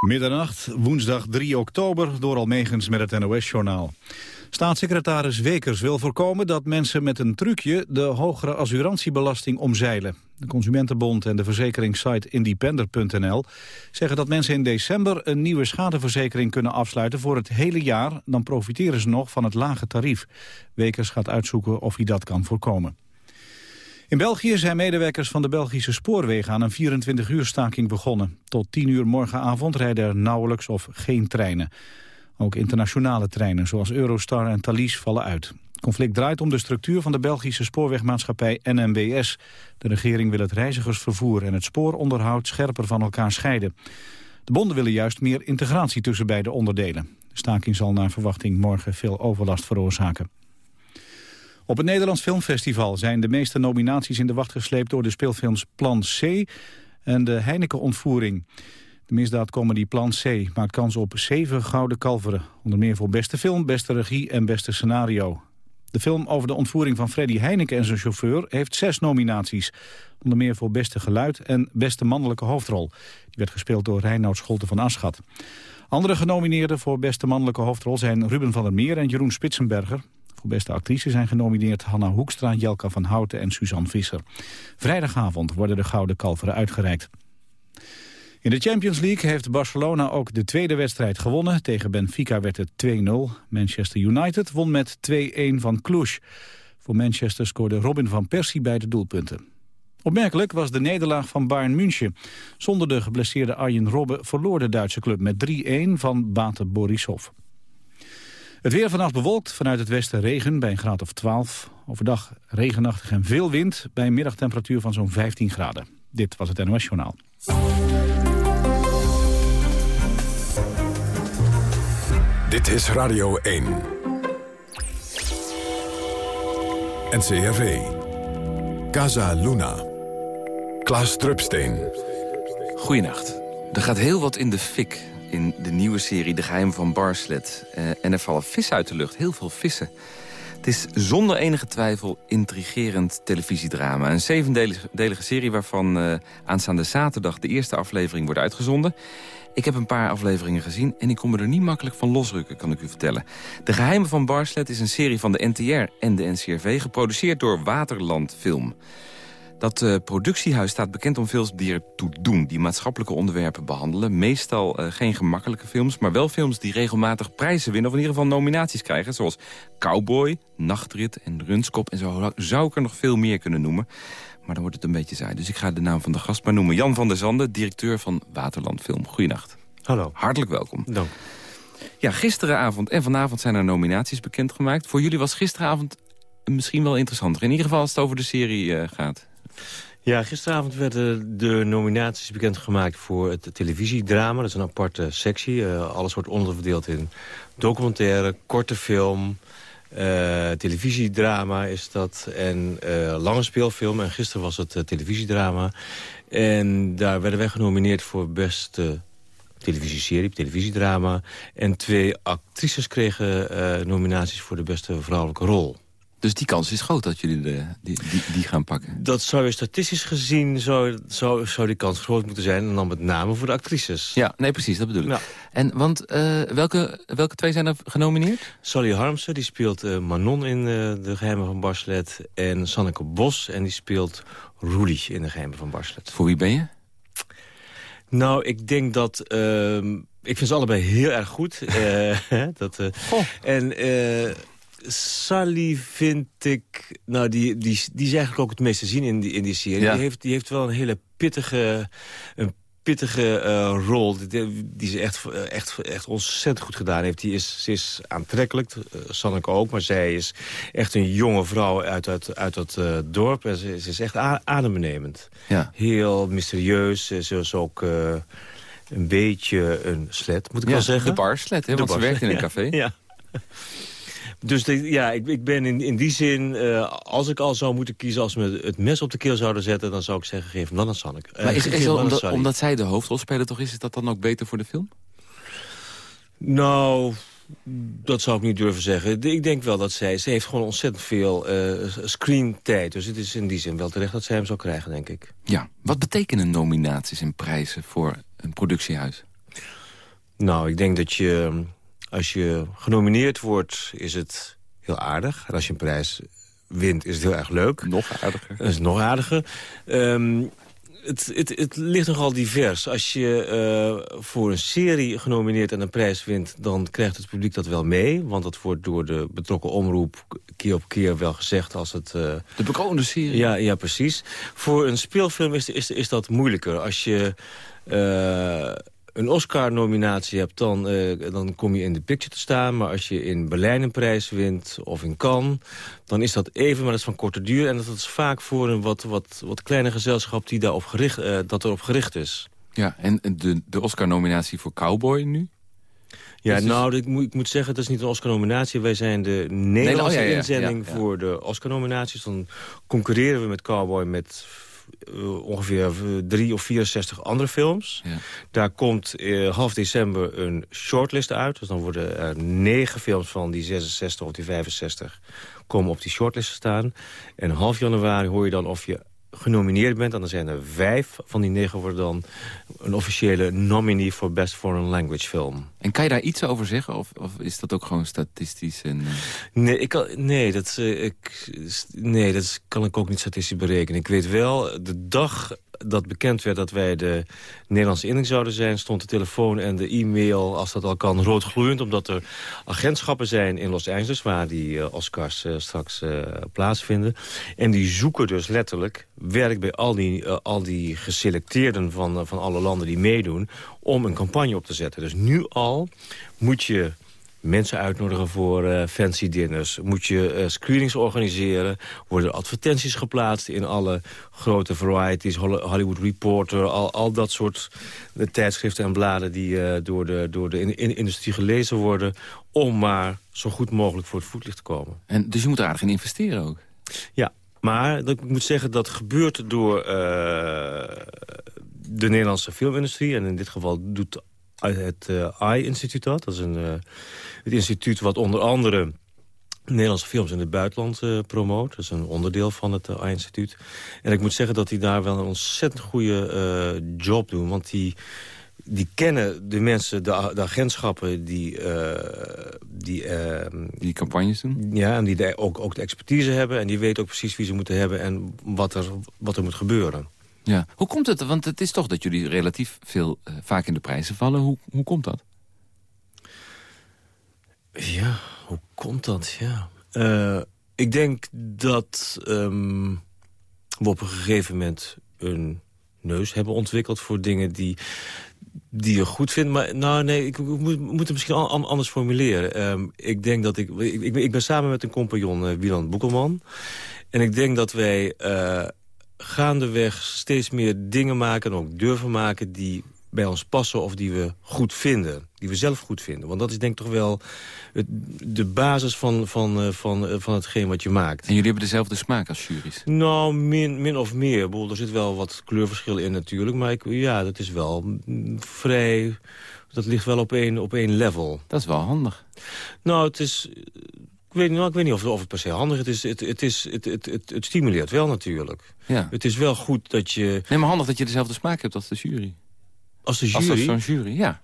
Middernacht, woensdag 3 oktober, door Almegens met het NOS-journaal. Staatssecretaris Wekers wil voorkomen dat mensen met een trucje de hogere assurantiebelasting omzeilen. De Consumentenbond en de verzekeringssite independer.nl zeggen dat mensen in december een nieuwe schadeverzekering kunnen afsluiten voor het hele jaar. Dan profiteren ze nog van het lage tarief. Wekers gaat uitzoeken of hij dat kan voorkomen. In België zijn medewerkers van de Belgische spoorwegen aan een 24-uur staking begonnen. Tot 10 uur morgenavond rijden er nauwelijks of geen treinen. Ook internationale treinen zoals Eurostar en Thalys vallen uit. Het conflict draait om de structuur van de Belgische spoorwegmaatschappij NMBS. De regering wil het reizigersvervoer en het spooronderhoud scherper van elkaar scheiden. De bonden willen juist meer integratie tussen beide onderdelen. De staking zal naar verwachting morgen veel overlast veroorzaken. Op het Nederlands Filmfestival zijn de meeste nominaties in de wacht gesleept door de speelfilms Plan C en de Heineken-ontvoering. De misdaadcomedy Plan C maakt kans op zeven gouden kalveren. Onder meer voor beste film, beste regie en beste scenario. De film over de ontvoering van Freddy Heineken en zijn chauffeur heeft zes nominaties. Onder meer voor beste geluid en beste mannelijke hoofdrol. Die werd gespeeld door Reinoud Scholte van Aschat. Andere genomineerden voor beste mannelijke hoofdrol zijn Ruben van der Meer en Jeroen Spitsenberger. Voor beste actrice zijn genomineerd Hanna Hoekstra, Jelka van Houten en Suzanne Visser. Vrijdagavond worden de gouden kalveren uitgereikt. In de Champions League heeft Barcelona ook de tweede wedstrijd gewonnen. Tegen Benfica werd het 2-0. Manchester United won met 2-1 van Cluj. Voor Manchester scoorde Robin van Persie bij de doelpunten. Opmerkelijk was de nederlaag van Bayern München. Zonder de geblesseerde Arjen Robben verloor de Duitse club met 3-1 van Bate Borisov. Het weer vannacht bewolkt, vanuit het westen regen bij een graad of 12. Overdag regenachtig en veel wind bij een middagtemperatuur van zo'n 15 graden. Dit was het NOS Journaal. Dit is Radio 1. NCRV. Casa Luna. Klaas Drupsteen. Goeienacht. Er gaat heel wat in de fik in de nieuwe serie De Geheimen van Barslet. Uh, en er vallen vissen uit de lucht, heel veel vissen. Het is zonder enige twijfel intrigerend televisiedrama. Een zevendelige serie waarvan uh, aanstaande zaterdag de eerste aflevering wordt uitgezonden. Ik heb een paar afleveringen gezien en ik kon me er niet makkelijk van losrukken, kan ik u vertellen. De Geheimen van Barslet is een serie van de NTR en de NCRV... geproduceerd door Waterland Film. Dat uh, productiehuis staat bekend om films die er toe doen... die maatschappelijke onderwerpen behandelen. Meestal uh, geen gemakkelijke films, maar wel films die regelmatig prijzen winnen... of in ieder geval nominaties krijgen, zoals Cowboy, Nachtrit en Runskop... en zo zou ik er nog veel meer kunnen noemen. Maar dan wordt het een beetje saai, dus ik ga de naam van de gast maar noemen. Jan van der Zanden, directeur van Waterland Film. Goedenacht. Hallo. Hartelijk welkom. Dank. Ja, gisteravond en vanavond zijn er nominaties bekendgemaakt. Voor jullie was gisteravond misschien wel interessanter. In ieder geval als het over de serie uh, gaat. Ja, gisteravond werden de nominaties bekendgemaakt voor het televisiedrama. Dat is een aparte sectie. Uh, alles wordt onderverdeeld in documentaire, korte film... Uh, televisiedrama is dat en uh, lange speelfilm. En gisteren was het televisiedrama. En daar werden wij genomineerd voor beste televisieserie, televisiedrama. En twee actrices kregen nominaties voor de beste vrouwelijke rol. Dus die kans is groot dat jullie de, die, die, die, gaan pakken? Dat zou je statistisch gezien, zou, zou, zou die kans groot moeten zijn. En dan met name voor de actrices. Ja, nee precies, dat bedoel ik. Ja. En want uh, welke, welke twee zijn er genomineerd? Sally Harmsen, die speelt uh, Manon in uh, De Geheimen van Barslet. En Sanneke Bos, en die speelt Rudy in De Geheimen van Barslet. Voor wie ben je? Nou, ik denk dat... Ehm, ik vind ze allebei heel erg goed. dat, oh. En... Sally vind ik... Nou, die, die, die is eigenlijk ook het meeste zien in die, in die serie. Die, heeft, die heeft wel een hele pittige... Een pittige uh, rol die, die, ze echt, echt, echt ontzettend goed gedaan heeft. Die is, ze is aantrekkelijk, uh, Sanneke ook, maar zij is echt een jonge vrouw uit, uit, uit dat uh, dorp. En ze, ze, is echt adembenemend. Ja. Heel mysterieus. Ze is ook een beetje een slet, moet ik ja, wel zeggen. De bar slet, hè, want ze werkt in een café. Ja. Dus de, ja, ik, ik ben in, in die zin, uh, als ik al zou moeten kiezen... als we het mes op de keel zouden zetten... dan zou ik zeggen, geef hem dan aan Sanneke. Uh, maar is, is omdat, omdat zij de hoofdrolspeler toch is... is dat dan ook beter voor de film? Nou, dat zou ik niet durven zeggen. Ik denk wel dat zij... Ze heeft gewoon ontzettend veel uh, screentijd. Dus het is in die zin wel terecht dat zij hem zou krijgen, denk ik. Ja. Wat betekenen nominaties en prijzen voor een productiehuis? Nou, ik denk dat je, als je genomineerd wordt, is het heel aardig. En als je een prijs wint, is het heel erg leuk. Nog aardiger. Dat is nog aardiger. Ehm, het, het, het ligt nogal divers. Als je uh, voor een serie genomineerd en een prijs wint... dan krijgt het publiek dat wel mee. Want dat wordt door de betrokken omroep keer op keer wel gezegd als het... Uh, de bekroonde serie. Ja, ja, precies. Voor een speelfilm is, is, is dat moeilijker. Als je... Uh, een Oscar-nominatie hebt, dan, uh, dan kom je in de picture te staan. Maar als je in Berlijn een prijs wint of in Cannes... dan is dat even, maar dat is van korte duur. En dat is vaak voor een wat, wat, wat kleine gezelschap die daarop gericht, uh, dat erop gericht is. Ja, en de, de Oscar-nominatie voor Cowboy nu? Ja, dus nou, ik moet, ik moet zeggen, het is niet een Oscar-nominatie. Wij zijn de Nederlandse nee, oh, ja, ja, inzending ja, voor de Oscar-nominaties. Dan concurreren we met Cowboy met ongeveer drie of 64 andere films. Ja. Daar komt uh, half december een shortlist uit. Dus dan worden er negen films van die 66 of die 65 komen op die shortlist staan. En half januari hoor je dan of je genomineerd bent... en dan zijn er vijf van die negen worden dan een officiële nominee voor Best Foreign Language Film. En kan je daar iets over zeggen? Of, of is dat ook gewoon statistisch? En, uh... nee, ik kan, nee, dat, uh, ik, nee, dat kan ik ook niet statistisch berekenen. Ik weet wel, de dag dat bekend werd dat wij de Nederlandse inning zouden zijn... stond de telefoon en de e-mail, als dat al kan, roodgloeiend... omdat er agentschappen zijn in Los Angeles... waar die uh, Oscars uh, straks uh, plaatsvinden. En die zoeken dus letterlijk werk bij al die, al die geselecteerden... Van, van alle landen die meedoen, om een campagne op te zetten. Dus nu al moet je mensen uitnodigen voor uh, fancy dinners. Moet je uh, screenings organiseren. Worden advertenties geplaatst in alle grote varieties. Hollywood Reporter, al, al dat soort eh, tijdschriften en bladen... die door de, door de in, in industrie gelezen worden... om maar zo goed mogelijk voor het voetlicht te komen. En dus je moet er aardig in investeren ook? Ja, maar dat, ik moet zeggen dat gebeurt door de Nederlandse filmindustrie. En in dit geval doet het uh, AI-instituut dat. Dat is een, het instituut wat onder andere Nederlandse films in het buitenland uh, promoot. Dat is een onderdeel van het AI-instituut. En ik moet zeggen dat die daar wel een ontzettend goede job doen. Want die, die kennen de mensen, de, de agentschappen die... die, die campagnes doen? Ja, en die de, ook, ook de expertise hebben. En die weten ook precies wie ze moeten hebben en wat er, wat er moet gebeuren. Ja. Hoe komt het? Want het is toch dat jullie relatief veel vaak in de prijzen vallen. Hoe, hoe komt dat? Ja, hoe komt dat? Ja. Uh, ik denk dat um, we op een gegeven moment een neus hebben ontwikkeld... voor dingen die, die je goed vindt. Maar nou, nee, ik, moet, moet het misschien an, anders formuleren. Um, ik denk dat ik, ik... Ik, ben samen met een compagnon, uh, Wieland Boekelman. En ik denk dat wij... Uh, gaandeweg steeds meer dingen maken... en ook durven maken die bij ons passen of die we goed vinden. Die we zelf goed vinden. Want dat is denk ik toch wel het, de basis van, van, eh, van, eh, van hetgeen wat je maakt. En jullie hebben dezelfde smaak als juries? Nou, min, min of meer. er zit wel wat kleurverschil in natuurlijk. Maar ik, ja, dat is wel vrij... Dat ligt wel op één, op één level. Dat is wel handig. Nou, het is ik weet, nou, ik weet niet of, of het per se handig is. Het, het, is, het, het, het, het stimuleert wel natuurlijk. Ja. Het is wel goed dat je... Nee, maar handig dat je dezelfde smaak hebt als de jury. Als de jury? Als zo'n jury, ja.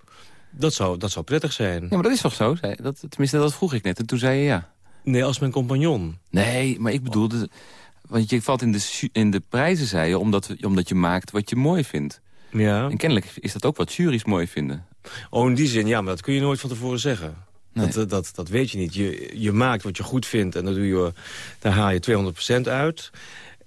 Dat zou, dat zou prettig zijn. Ja, maar dat is toch zo? Dat, tenminste, dat vroeg ik net. En toen zei je ja. Nee, als mijn compagnon. Nee, maar ik bedoelde... Want je valt in de, in de prijzen, zei je, omdat, omdat je maakt wat je mooi vindt. Ja. En kennelijk is dat ook wat juries mooi vinden. Oh, in die zin, ja, maar dat kun je nooit van tevoren zeggen. Dat, eh, dat, dat weet je niet. Je, je maakt wat je goed vindt en dan doe je, daar haal je 200% uit.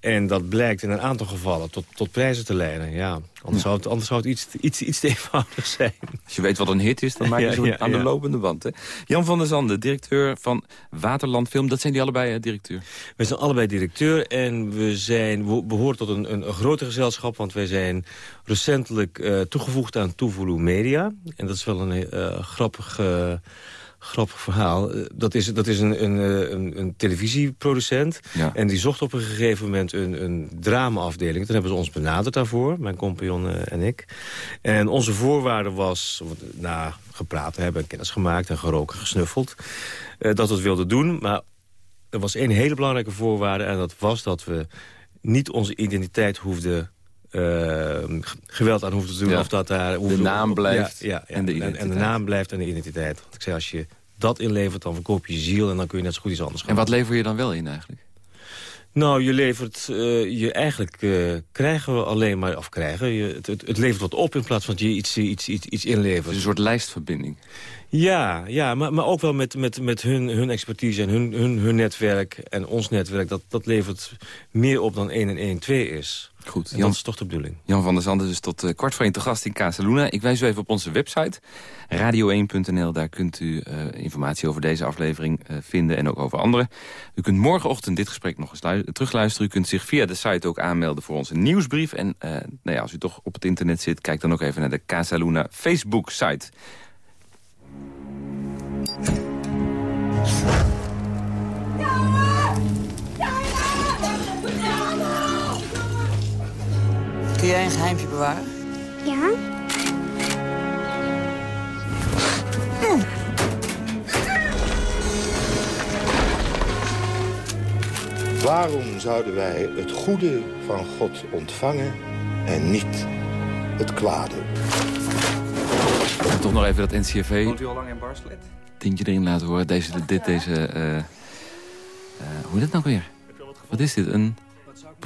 En dat blijkt in een aantal gevallen tot, tot prijzen te leiden. Ja, anders, Zou, het, anders zou het iets, iets, iets te eenvoudig zijn. Als je weet wat een hit is, dan maak je zo aan de lopende band. Hè? Jan van der Zanden, directeur van Waterland Film. Dat zijn die allebei, hè, directeur? We zijn allebei directeur en we, zijn, behoren tot een, een, een grote gezelschap... want wij zijn recentelijk uh, toegevoegd aan Toevolu Media. En dat is wel een uh, grappig grappig verhaal. Eh, dat is, dat is een, een, eh, een, een televisieproducent. En die zocht op een gegeven moment een, een dramaafdeling. Toen hebben ze ons benaderd daarvoor, mijn compagnon eh, en ik. En onze voorwaarde was, na gepraat te hebben... kennis gemaakt en geroken, gesnuffeld... dat we het wilden doen. Maar er was één hele belangrijke voorwaarde... en dat was dat we niet onze identiteit hoefden geweld aan hoeft te doen. Of dat daar, de naam blijft ja, en, de en, en, de naam blijft en de identiteit. Want ik zei, als je dat inlevert, dan verkoop je je ziel... en dan kun je net zo goed iets anders gaan. En wat lever je dan wel in eigenlijk? Nou, je levert, uh, je eigenlijk uh, krijgen we alleen maar, of krijgen, je, het, het, levert wat op in plaats van dat je iets, iets, iets, iets inlevert. een soort lijstverbinding. Ja, ja maar, maar ook wel met, met, met hun, hun expertise en hun, hun, hun netwerk en ons netwerk. Dat, dat levert meer op dan 1 en 1 2 is. Goed. Jan, dat is toch de bedoeling. Jan van der Zanden dus tot uh, kwart voor één te gast in Casaluna. Ik wijs u even op onze website, radio1.nl. Daar kunt u uh, informatie over deze aflevering uh, vinden en ook over andere. U kunt morgenochtend dit gesprek nog eens terugluisteren. U kunt zich via de site ook aanmelden voor onze nieuwsbrief. En nou ja, als u toch op het internet zit, kijk dan ook even naar de Casaluna Facebook-site. Kun jij een geheimje bewaren? Ja. Waarom zouden wij het goede van God ontvangen en niet het kwade? En toch nog even dat NCRV. Woont u al lang in Barslet? Tintje erin laten horen. Deze, dit, deze... Uh, uh, hoe is het nou weer? Wat is dit? Een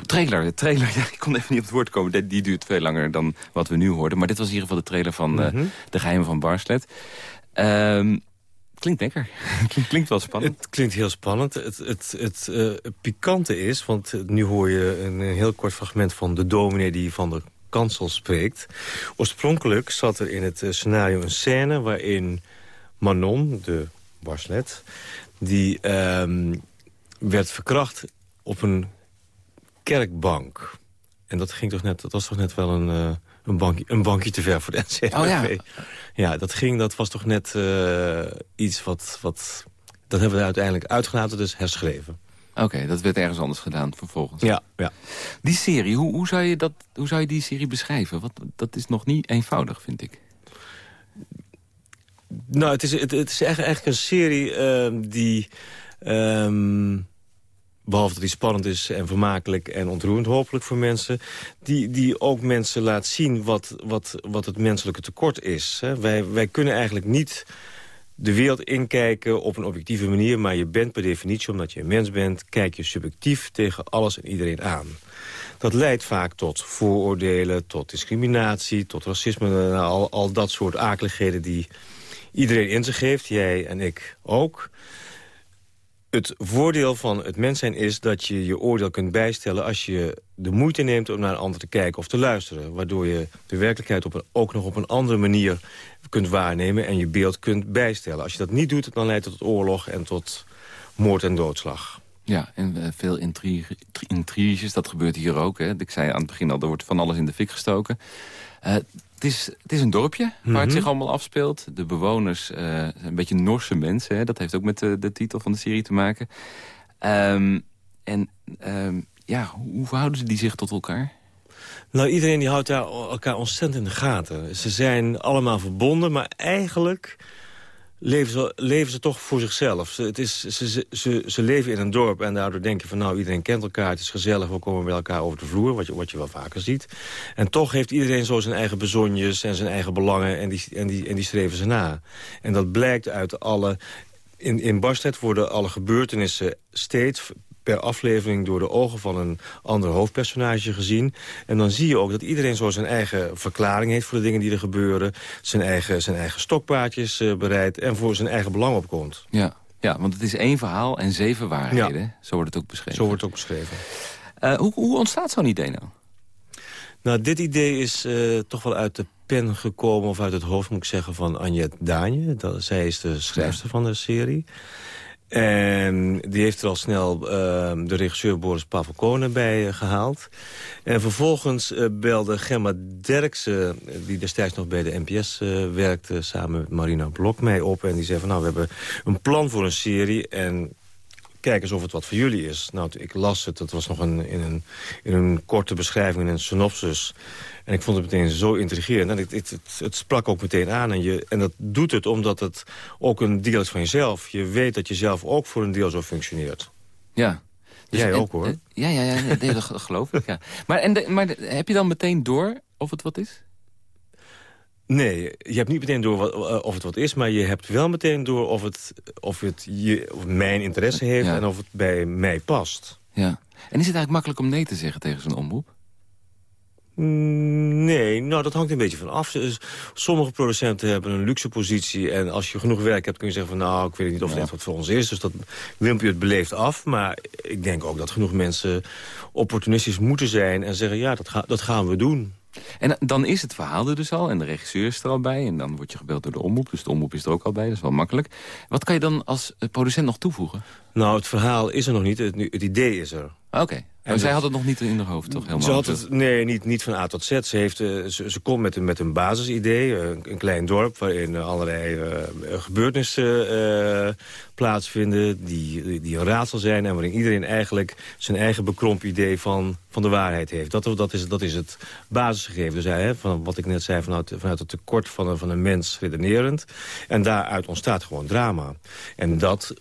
trailer. De trailer, ja, ik kon even niet op het woord komen. Die, duurt veel langer dan wat we nu hoorden. Maar dit was in ieder geval de trailer van uh, De Geheimen van Barslet. Um, klinkt lekker. klinkt wel spannend. Het klinkt heel spannend. Het, het, het uh, pikante is, want nu hoor je een heel kort fragment van de dominee die van de kansel spreekt. Oorspronkelijk zat er in het scenario een scène waarin Manon, de Barslet, die um, werd verkracht op een kerkbank. En dat, ging toch net, dat was toch net wel een, uh, een, bankje, een bankje te ver voor de NCRV. Oh ja. ja, dat, ging, dat was toch net uh, iets wat, wat... Dat hebben we uiteindelijk uitgelaten, dus herschreven. Oké, dat werd ergens anders gedaan vervolgens. Ja, ja. Die serie, hoe, hoe, zou je dat, hoe zou je die serie beschrijven? Wat, dat is nog niet eenvoudig, vind ik. Nou, het is, het, het is eigenlijk een serie uh, die... Um, behalve dat die spannend is en vermakelijk en ontroerend hopelijk voor mensen... die, die ook mensen laat zien wat, wat, wat het menselijke tekort is. Hè. Wij, wij kunnen eigenlijk niet de wereld inkijken op een objectieve manier... maar je bent per definitie, omdat je een mens bent... kijk je subjectief tegen alles en iedereen aan. Dat leidt vaak tot vooroordelen, tot discriminatie, tot racisme... al, al dat soort akeligheden die iedereen in zich heeft, jij en ik ook... Het voordeel van het mens zijn is dat je je oordeel kunt bijstellen... als je de moeite neemt om naar een ander te kijken of te luisteren. Waardoor je de werkelijkheid op ook nog op een andere manier kunt waarnemen... en je beeld kunt bijstellen. Als je dat niet doet, dan leidt het tot oorlog en tot moord en doodslag. Ja, en uh, veel intriges, dat gebeurt hier ook. Hè. Ik zei aan het begin al, er wordt van alles in de fik gestoken. Uh, het is, het is een dorpje waar het mhm. zich allemaal afspeelt. De bewoners, uh, een beetje Norse mensen. Hè? Dat heeft ook met de, de, titel van de serie te maken. Um, en um, ja, hoe verhouden ze die zich tot elkaar? Nou, iedereen die houdt daar elkaar ontzettend in de gaten. Ze zijn allemaal verbonden, maar eigenlijk leven ze, leven ze toch voor zichzelf. Ze, het is, ze, ze, ze leven in een dorp en daardoor denk je van... nou, iedereen kent elkaar, het is gezellig, we komen bij elkaar over de vloer... wat je, wat je wel vaker ziet. En toch heeft iedereen zo zijn eigen bezonjes en zijn eigen belangen... en die, en die, en die streven ze na. En dat blijkt uit alle... In, in Barstedt worden alle gebeurtenissen steeds per aflevering door de ogen van een ander hoofdpersonage gezien. En dan zie je ook dat iedereen zo zijn eigen verklaring heeft... voor de dingen die er gebeuren. Zijn eigen, zijn eigen stokpaardjes uh, bereidt en voor zijn eigen belang opkomt. Ja, ja, want het is één verhaal en zeven waarheden. Zo wordt het ook beschreven. Zo wordt het ook beschreven. Uh, hoe, hoe ontstaat zo'n idee nou? Nou, dit idee is uh, toch wel uit de pen gekomen... of uit het hoofd, moet ik zeggen, van Anjet Daanje. Dat, zij is de schrijfster van de serie. En die heeft er al snel uh, de regisseur Boris Pavlkone bij uh, gehaald. En vervolgens uh, belde Gemma Derksen, die destijds nog bij de NPS werkte... samen met Marina Blok mij op. En die zei van nou, we hebben een plan voor een serie... en kijk eens of het wat voor jullie is. Nou, ik las het, dat was nog een, in, een, in een korte beschrijving, in een synopsis... En ik vond het meteen zo intrigerend. En het, het, het, sprak ook meteen aan. En, je, en dat doet het omdat het ook een deel is van jezelf. Je weet dat je zelf ook voor een deel zo functioneert. Ja. Jij en- ook, hoor. Ja, ja, ja nee, nee, dat ge- geloof ik. Ja. Maar en de, maar heb je dan meteen door of het wat is? Nee, je hebt niet meteen door wat, eh, of het wat is... maar je hebt wel meteen door of het, of het je, of mijn interesse heeft... Ja. en of het bij mij past. Ja. En is het eigenlijk makkelijk om nee te zeggen tegen zo'n omroep? Nee, nou dat hangt een beetje van af. Dus sommige producenten hebben een luxe positie... en als je genoeg werk hebt kun je zeggen van... nou, ik weet niet of het Ja. echt wat voor ons is. Dus dat wimp je het beleefd af. Maar ik denk ook dat genoeg mensen opportunistisch moeten zijn... en zeggen, ja, dat, ga, dat gaan we doen. En dan is het verhaal er dus al en de regisseur is er al bij... en dan word je gebeld door de omroep, dus de omroep is er ook al bij. Dat is wel makkelijk. Wat kan je dan als eh, producent nog toevoegen? Nou, het verhaal is er nog niet. Het, idee is er. Oké. Dat- zij had het nog niet in haar hoofd, toch? Helemaal Ze had het, nee, niet, niet van A tot Z. Ze, heeft, eh, ze, ze komt met een, met een basisidee. eh, Een, een klein dorp waarin allerlei eh, gebeurtenissen plaatsvinden... Die, die een raadsel zijn en waarin iedereen eigenlijk zijn eigen bekrompen idee van, van de waarheid heeft. Dat, dat, is, dat is het basisgegeven. Dus, hè, van wat ik net zei, vanuit, vanuit het tekort van een, van een mens redenerend. En daaruit ontstaat gewoon drama. En dat,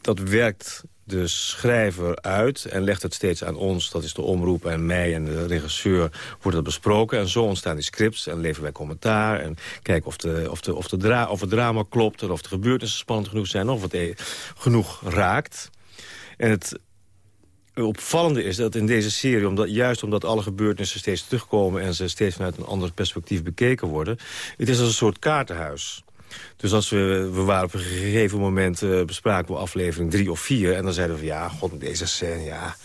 dat werkt de schrijver uit en legt het steeds aan ons. Dat is de omroep en mij en de regisseur wordt dat besproken. En zo ontstaan die scripts en leveren wij commentaar. En kijken of, de, of, de, of, de dra of het drama klopt of de gebeurtenissen spannend genoeg zijn. Of het eh, genoeg raakt. En het opvallende is dat in deze serie, omdat, juist omdat alle gebeurtenissen steeds terugkomen... en ze steeds vanuit een ander perspectief bekeken worden... het is als een soort kaartenhuis. Dus als we, we waren op een gegeven moment eh, bespraken we aflevering drie of vier... en dan zeiden we van ja, god, deze scène, ja,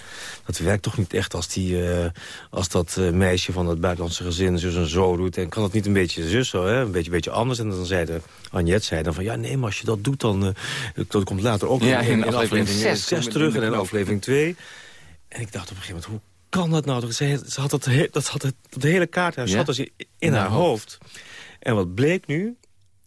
dat werkt toch niet echt... als, die, eh, als dat eh, meisje van het buitenlandse gezin zus en zo doet. En kan dat niet een beetje zus zo, hè? Een beetje, beetje anders? En dan zei de, Annette zei dan van ja, nee, maar als je dat doet, dan... eh, dat komt later ook Ja, in, in in, aflevering aflevering zes, terug en in aflevering twee. En ik dacht op een gegeven moment, hoe kan dat nou? Ze, ze had dat, dat, had het, dat hele kaarthuis Ja? zat dus in, in haar hoofd. En wat bleek nu?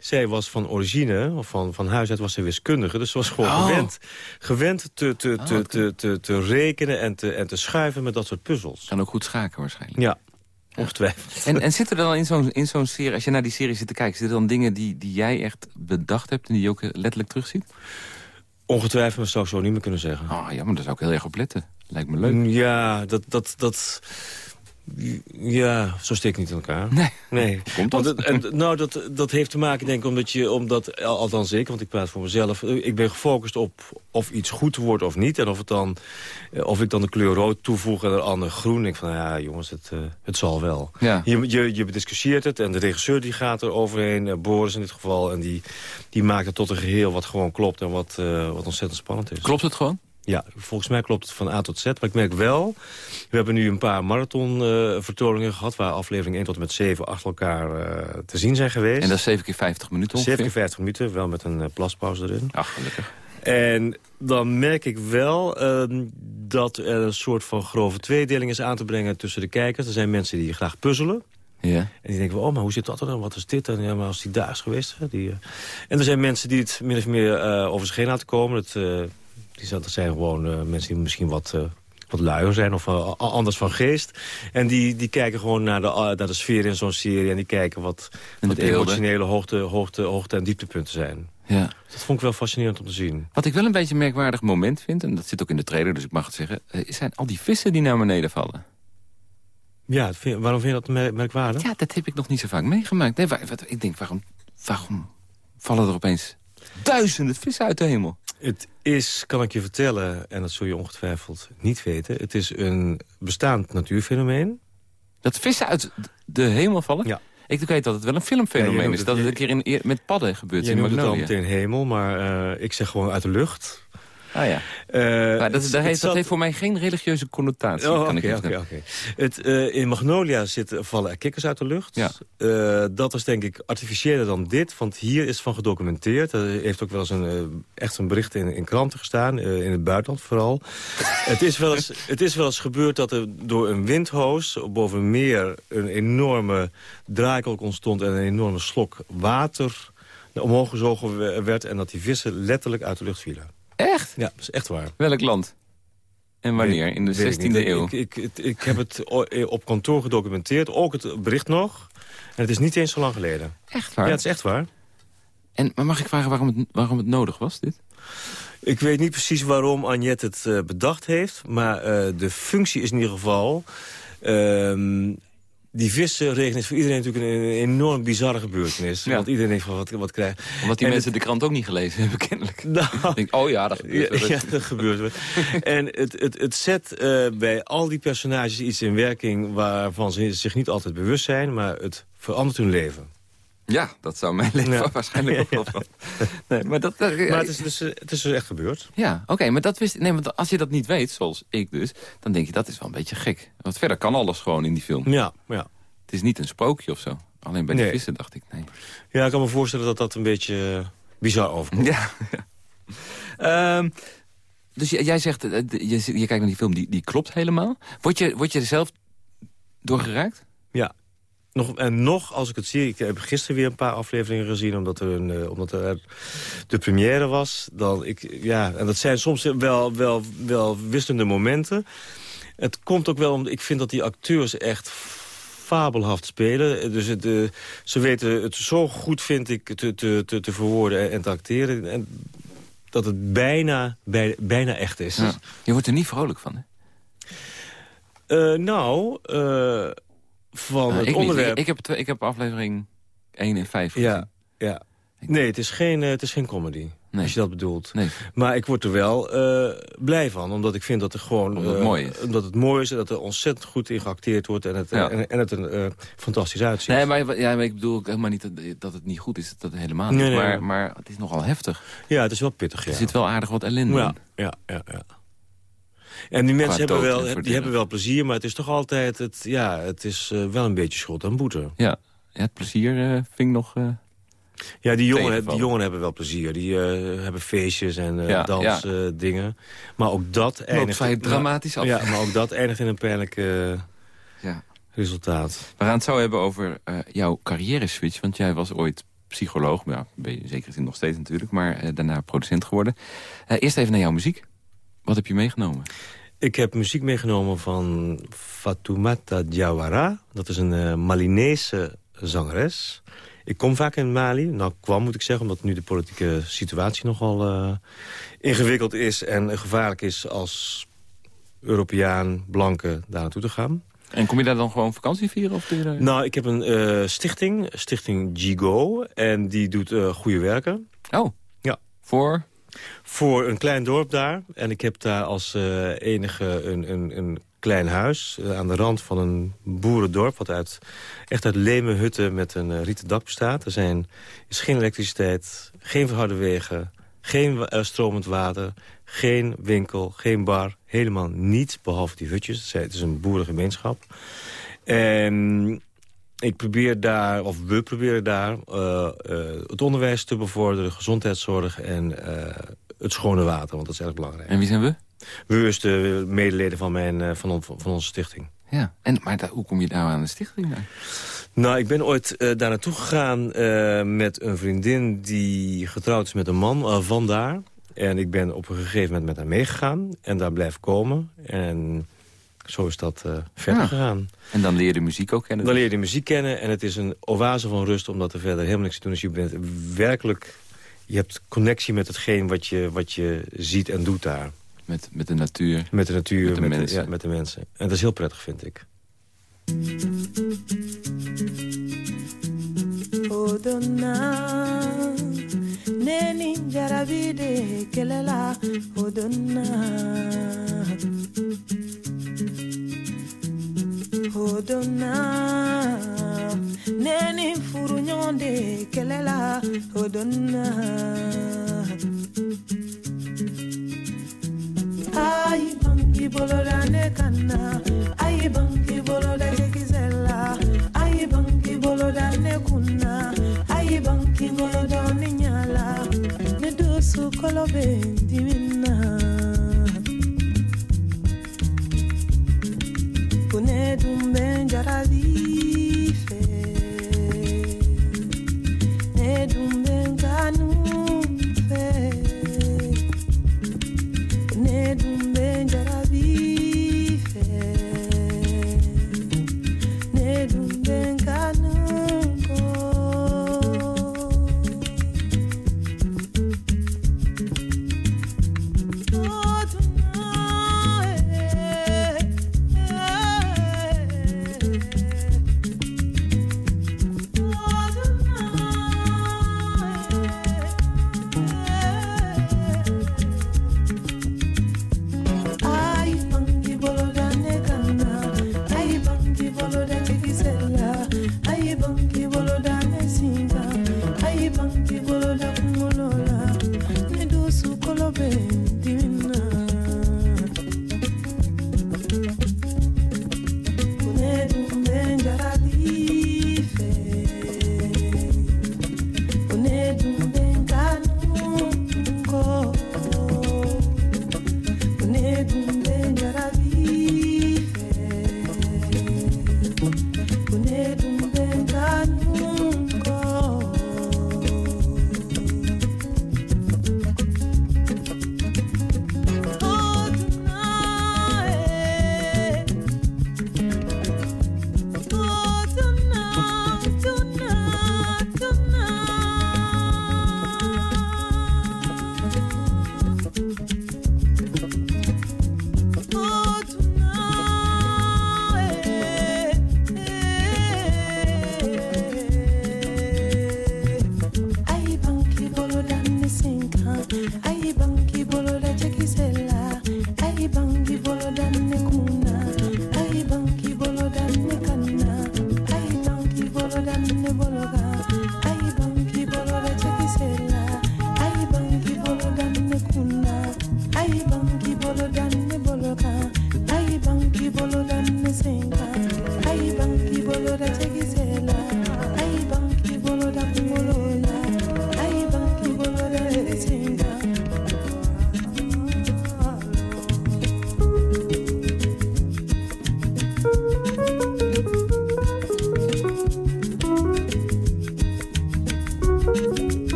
Zij was van origine, of van, van huis uit was ze wiskundige. Dus ze was gewoon Oh. gewend, gewend te, te, Ah, te, te, te, te rekenen en te, en te schuiven met dat soort puzzels. Kan ook goed schaken waarschijnlijk. Ja, ongetwijfeld. En, en zitten er dan in zo'n in zo'n serie, als je naar die serie zit te kijken... zitten er dan dingen die, die jij echt bedacht hebt... en die je ook letterlijk terugziet? Ongetwijfeld, maar zou ik zo niet meer kunnen zeggen. Oh ja, maar daar zou ik heel erg op letten. Lijkt me leuk. Ja, dat, dat, dat... Ja, zo steek ik niet in elkaar. Nee. Nee. Komt Want dat? het, nou, dat, dat heeft te maken, denk ik, omdat je... Omdat, al- althans ik, want ik praat voor mezelf... eh, Ik ben gefocust op of iets goed wordt of niet. En of, het dan, eh, of ik dan de kleur rood toevoeg en een ander groen. Ik denk van, ja, jongens, het, eh, het zal wel. Ja. Je, je, je bediscussieert het en de regisseur die gaat er overheen. Boris in dit geval. En die, die maakt het tot een geheel wat gewoon klopt en wat, eh, wat ontzettend spannend is. Klopt het gewoon? Ja, volgens mij klopt het van A tot Z. Maar ik merk wel, we hebben nu een paar marathon-vertoningen gehad... waar aflevering 1 tot en met 7 achter elkaar eh, te zien zijn geweest. En dat is 7 keer 50 minuten ongeveer? 7 keer 50 minuten, wel met een eh, plaspauze erin. Ach, gelukkig. En dan merk ik wel ehm, dat er een soort van grove tweedeling is aan te brengen tussen de kijkers. Er zijn mensen die graag puzzelen. Ja. En die denken, oh, maar hoe zit dat er dan? Wat is dit? En ja, maar als die daar is geweest. Hè, die, eh. En er zijn mensen die het min of meer over zich heen laten komen. Het, die zijn, dat zijn gewoon eh, mensen die misschien wat, eh, wat luier zijn of eh, anders van geest. En die, die kijken gewoon naar de, naar de sfeer in zo'n serie. En die kijken wat, En wat de beelden. emotionele hoogte, hoogte, hoogte- en dieptepunten zijn. ja. Dat vond ik wel fascinerend om te zien. Wat ik wel een beetje een merkwaardig moment vind... en dat zit ook in de trailer, dus ik mag het zeggen... zijn al die vissen die naar beneden vallen. Ja, vind- waarom vind je dat mer- merkwaardig? Ja, dat heb ik nog niet zo vaak meegemaakt. Nee, waar- wat, ik denk, waarom, waarom vallen er opeens duizenden vissen uit de hemel? Het is, kan ik je vertellen, en dat zul je ongetwijfeld niet weten... het is een bestaand natuurfenomeen. Dat vissen uit de hemel vallen? Ja. Ik weet dat het wel een filmfenomeen is. het- Dat het een keer in, met padden gebeurt Je in noemt het al meteen hemel, maar eh, ik zeg gewoon uit de lucht. Ah ja. Eh, Maar dat, heeft, dat heeft voor mij geen religieuze connotatie. Oh, oké, oké, oké. Eh, In Magnolia zitten, vallen er kikkers uit de lucht. Ja. Eh, dat is denk ik artificiëler dan dit, want hier is van gedocumenteerd. Er heeft ook wel eens een, echt een bericht in, in kranten gestaan, in het buitenland vooral. het, is wel eens, het is wel eens gebeurd dat er door een windhoos boven een meer... een enorme draaikolk ontstond en een enorme slok water omhoog gezogen we- werd... en dat die vissen letterlijk uit de lucht vielen. Echt? Ja, dat is echt waar. Welk land? En wanneer? In de Weet ik 16e niet. eeuw? Ik, ik, ik, heb het eh, op kantoor gedocumenteerd, ook het bericht nog. En het is niet eens zo lang geleden. Echt waar? Ja, het is echt waar. En maar mag ik vragen waarom het, waarom het nodig was, dit? Ik weet niet precies waarom Agnet het uh, bedacht heeft. Maar uh, de functie is in ieder geval... Uh, die vissenregen is voor iedereen natuurlijk een, een enorm bizarre gebeurtenis. Ja. Want iedereen heeft van wat, wat krijgt. Omdat die en mensen het, de krant ook niet gelezen hebben, kennelijk. Nou, denk, oh ja, dat gebeurt. Ja, ja dat gebeurt. en het, het, het zet uh, bij al die personages iets in werking... waarvan ze zich niet altijd bewust zijn, maar het verandert hun leven. Ja, dat zou mijn leven ja. waarschijnlijk ook wel van. Nee, maar dat, maar het is, dus, het is dus echt gebeurd. Ja, oké, maar dat wist, nee, want als je dat niet weet, zoals ik dus... dan denk je, dat is wel een beetje gek. Want verder kan alles gewoon in die film. Ja, ja. Het is niet een sprookje of zo. Alleen bij de nee. vissen dacht ik, nee. Ja, ik kan me voorstellen dat dat een beetje uh, bizar overkomt. Ja, ja. Um, dus jij zegt, je, je, kijkt naar die film, die, die klopt helemaal. Word je, word je er zelf door geraakt? Nog, en nog, als ik het zie, ik heb gisteren weer een paar afleveringen gezien... omdat er, een, uh, omdat er de première was. Dan ik, ja, en dat zijn soms wel, wel, wel wisselende momenten. Het komt ook wel om... Ik vind dat die acteurs echt fabelhaft spelen. Dus het, uh, ze weten het zo goed, vind ik, te, te, te, te verwoorden en te acteren. En dat het bijna, bij, bijna echt is. Ja. Je wordt er niet vrolijk van, hè? Uh, nou, uh, van het ik onderwerp... Ik, ik, heb, ik heb aflevering 1 en 5 gezien. Ja, ja. Nee, het is geen, het is geen comedy. Nee. Als je dat bedoelt. Nee. Maar ik word er wel uh, blij van. Omdat ik vind dat er gewoon... Omdat het uh, mooi is. Omdat het mooi is en dat er ontzettend goed in geacteerd wordt. En het, ja. en, en, het er uh, fantastisch uitziet. Nee, maar, ja, maar ik bedoel ook helemaal niet dat, dat het niet goed is. Dat helemaal niet. Nee, nee, maar, maar het is nogal heftig. Ja, het is wel pittig, ja. Er zit wel aardig wat ellende ja, Ja, ja, ja. En die mensen hebben wel, die hebben wel plezier, maar het is toch altijd... Het, ja, het is wel een beetje schuld aan boete. Ja, ja het plezier vind ik nog... Ja, die jongeren, die jongeren hebben wel plezier. Die uh, hebben feestjes en uh, ja, dansdingen. Ja. maar ook dat eindigt... vrij dramatisch af. Ja, maar ook dat eindigt in een pijnlijk uh, ja. resultaat. We gaan het zo hebben over jouw carrière-switch. Want jij was ooit psycholoog. Ja, ben je zeker zin nog steeds natuurlijk. Maar daarna producent geworden. eerst even naar jouw muziek. Wat heb je meegenomen? Ik heb muziek meegenomen van Fatoumata Diawara. Dat is een Malinese zangeres... Ik kom vaak in Mali. Nou, kwam moet ik zeggen, omdat nu de politieke situatie nogal uh, ingewikkeld is... en gevaarlijk is als Europeaan, blanke, daar naartoe te gaan. En kom je daar dan gewoon vakantie vieren? Of je... Nou, ik heb een uh, stichting, stichting Gigo. En die doet goede werken. Oh, ja. Voor? Voor een klein dorp daar. En ik heb daar als uh, enige een, een, een klein huis uh, aan de rand van een boerendorp... wat uit, echt uit leme hutten met een uh, rieten dak bestaat. Er zijn, is geen elektriciteit, geen verharde wegen, geen stromend water... geen winkel, geen bar, helemaal niets behalve die hutjes. Het is een boerengemeenschap. En ik probeer daar, of we proberen daar, het onderwijs te bevorderen... de gezondheidszorg en het schone water, want dat is erg belangrijk. En wie zijn we? We de medeleden van, mijn, eh, van, van onze stichting. Ja, en, maar hoe kom je nou aan de stichting? Dan? Nou, ik ben ooit uh, daar naartoe gegaan uh, met een vriendin die getrouwd is met een man uh, van daar. En ik ben op een gegeven moment met haar meegegaan en daar blijf komen. En zo is dat verder ja. gegaan. En dan leer je de muziek ook kennen? Dan leer je de muziek kennen en het is een oase van rust... omdat er verder helemaal niks te doen is. Je bent werkelijk... Je hebt connectie met hetgeen wat je, wat je ziet en doet daar. Met, met de natuur. Met de natuur, met de, met mensen. De, ja, met de mensen. En dat is heel prettig, vind ik. ne ni jarabi de kɛlɛla o donna o donna ne ni ayi bangi boloda ne ka na ayi bangi boloda jekisɛ ayi bangi boloda ne ayi bangi boloda ne sukolo bendimina kunedumbe njarabi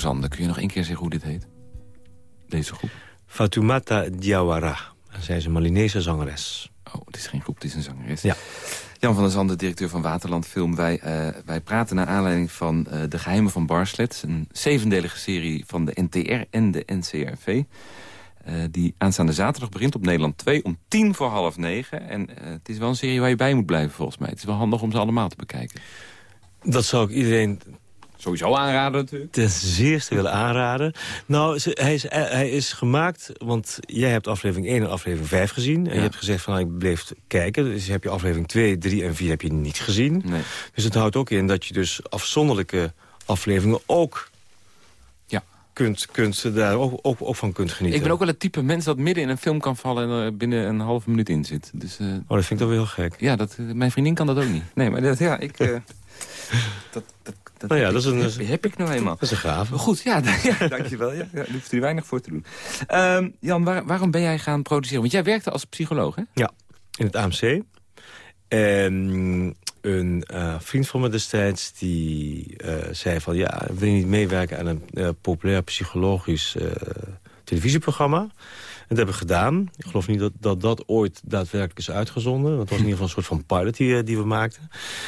Jan van der Zanden, kun je nog één keer zeggen hoe dit heet? Deze groep? Fatoumata Diawara. Zij is een Malinese zangeres. Oh, het is geen groep, het is een zangeres. Ja. Jan van der Zanden, directeur van Waterland Film. Wij, eh, wij praten naar aanleiding van uh, De Geheimen van Barslet. Een zevendelige serie van de NTR en de NCRV. Uh, eh, die aanstaande zaterdag begint op Nederland 2 om tien voor half negen. En het is wel een serie waar je bij moet blijven volgens mij. Het is wel handig om ze allemaal te bekijken. Dat zou ik iedereen Sowieso aanraden natuurlijk. Ten zeerste willen aanraden. Nou, hij is, hij is gemaakt, want jij hebt aflevering 1 en aflevering 5 gezien. En je hebt gezegd van, nou, ik bleef kijken. Dus heb je aflevering 2, 3 en 4 heb je niet gezien. Nee. Dus het houdt ook in dat je dus afzonderlijke afleveringen ook kunt, kunt, daar ook, ook, ook, van kunt genieten. Ik ben ook wel het type mens dat midden in een film kan vallen... en er binnen een halve minuut in zit. Dus, uh, oh, dat vind ik dan wel heel gek. Ja, dat, mijn vriendin kan dat ook niet. Nee, maar dat, ja, ik... Uh, dat, dat dat nou ja, heb, dat is een, heb, heb, ik nou eenmaal. Dat is een gave. Goed, ja, ja dankjewel. Ja, daar hoeft u weinig voor te doen. Um, Jan, waar, waarom ben jij gaan produceren? Want jij werkte als psycholoog, hè? Ja, in het AMC. En een uh, vriend van me destijds die uh, zei van... ja, wil je niet meewerken aan een uh, populair psychologisch televisieprogramma? Dat hebben gedaan. Ik geloof niet dat, dat dat ooit daadwerkelijk is uitgezonden. Dat was in ieder geval een soort van pilot die, eh, die we maakten.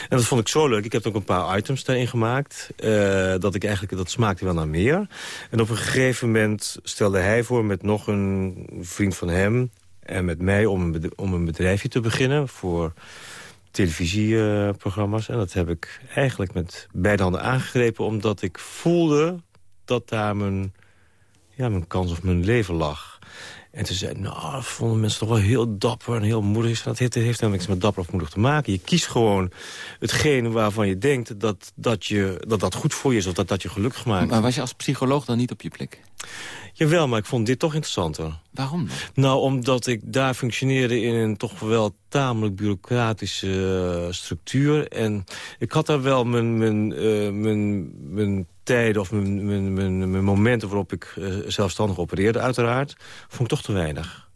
En dat vond ik zo leuk. Ik heb ook een paar items daarin gemaakt. Uh, dat ik eigenlijk, dat smaakte wel naar meer. En op een gegeven moment stelde hij voor met nog een vriend van hem... en met mij om een, om een bedrijfje te beginnen voor televisieprogramma's. en dat heb ik eigenlijk met beide handen aangegrepen... omdat ik voelde dat daar mijn, ja, mijn kans of mijn leven lag. En toen zei nou, vonden mensen toch wel heel dapper en heel moedig. Dat heeft, heeft helemaal niks met dapper of moedig te maken. Je kiest gewoon hetgene waarvan je denkt dat dat, je, dat, dat goed voor je is... of dat dat je gelukkig maakt. Maar was je als psycholoog dan niet op je plek? Jawel, maar ik vond dit toch interessanter. Waarom? Nou, omdat ik daar functioneerde in een toch wel tamelijk bureaucratische uh, structuur. En ik had daar wel mijn, mijn, uh, mijn, mijn tijden of mijn, mijn, mijn, mijn momenten waarop ik uh, zelfstandig opereerde, uiteraard, vond ik toch te weinig.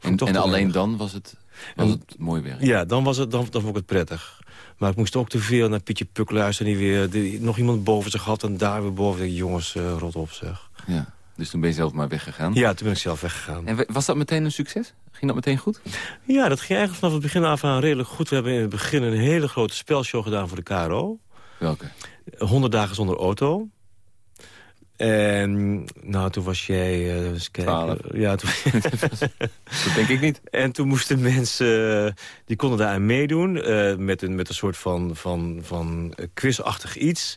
En, en alleen weinig. dan was het, was en, het mooi werk? Ja, dan, was het, dan, dan vond ik het prettig. Maar ik moest ook te veel naar Pietje Puk luisteren... die weer die, nog iemand boven zich had en daar weer boven. Jongens, rot op zeg. Ja. Dus toen ben je zelf maar weggegaan? Ja, toen ben ik zelf weggegaan. En was dat meteen een succes? Ging dat meteen goed? Ja, dat ging eigenlijk vanaf het begin af aan redelijk goed. We hebben in het begin een hele grote spelshow gedaan voor de KRO. Welke? 100 dagen zonder auto. En nou, toen was jij... Uh, eens kijken. Ja, toen... dat denk ik niet. En toen moesten mensen... Uh, die konden daaraan meedoen. Uh, met, een, met een soort van, van, van quizachtig iets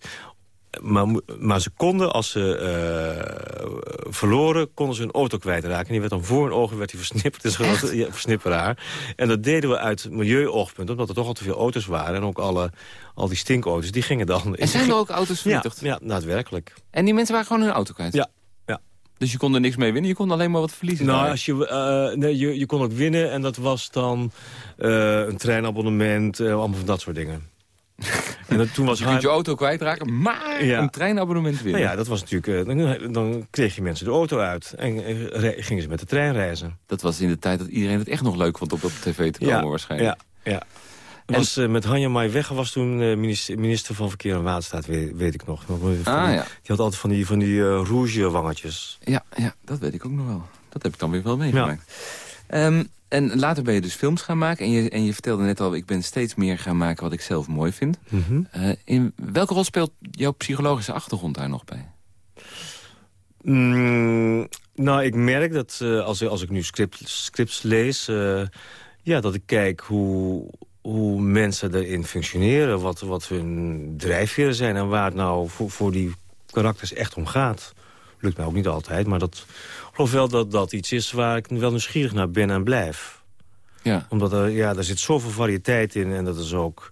maar, maar ze konden, als ze uh, verloren, konden ze hun auto kwijtraken. En die werd dan voor hun ogen werd die versnipperd. Dus ja, versnipperaar. En dat deden we uit milieuoogpunt, omdat er toch al te veel auto's waren. En ook alle, al die stinkauto's, die gingen dan... En zijn er ook auto's vernietigd? Ja, ja, daadwerkelijk. En die mensen waren gewoon hun auto kwijt? Ja. ja. Dus je kon er niks mee winnen? Je kon alleen maar wat verliezen? Nou, als je, uh, nee, je, je kon ook winnen. En dat was dan uh, een treinabonnement, allemaal van dat soort dingen. En dat, toen was je kunt je auto kwijtraken, maar ja. een treinabonnement winnen. Nou ja, dat was natuurlijk... Dan, dan, kreeg je mensen de auto uit en gingen ze met de trein reizen. Dat was in de tijd dat iedereen het echt nog leuk vond op op tv te komen ja, waarschijnlijk. Ja, ja. En... Was, uh, met Hanja Mai Wegge was toen uh, minister, minister, van Verkeer en Waterstaat, weet, weet ik nog. ah, die, ja. die had altijd van die, van die uh, rouge wangetjes. Ja, ja, dat weet ik ook nog wel. Dat heb ik dan weer wel meegemaakt. Ja. Um, en later ben je dus films gaan maken. En je, en je vertelde net al, ik ben steeds meer gaan maken wat ik zelf mooi vind. Mm -hmm. uh, in welke rol speelt jouw psychologische achtergrond daar nog bij? Mm, nou, ik merk dat uh, als, als ik nu script, scripts lees... Uh, ja, dat ik kijk hoe, hoe mensen erin functioneren. Wat, wat hun drijfveren zijn en waar het nou voor, voor die karakters echt om gaat. Lukt mij ook niet altijd, maar dat geloof wel dat dat iets is waar ik wel nieuwsgierig naar ben en blijf. Ja. Omdat er, ja, er zit zoveel variëteit in en dat is ook...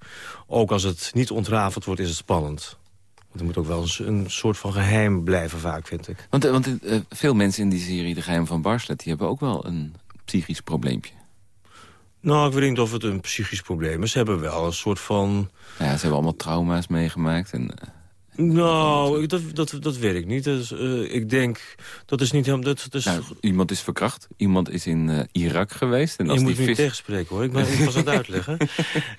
Ook als het niet ontrafeld wordt, is het spannend. Want er moet ook wel eens een soort van geheim blijven vaak, vind ik. Want, want uh, veel mensen in die serie De Geheim van Barslet... die hebben ook wel een psychisch probleempje. Nou, ik weet niet of het een psychisch probleem is. Ze hebben wel een soort van... Ja, ze hebben allemaal trauma's meegemaakt. En, nou, dat, dat, dat weet ik niet. Dus, uh, ik denk, dat is niet helemaal... Dat, dat is... Nou, iemand is verkracht, iemand is in uh, Irak geweest. En als je moet me vis... tegenspreken hoor, ik, ben, ik was aan het uitleggen.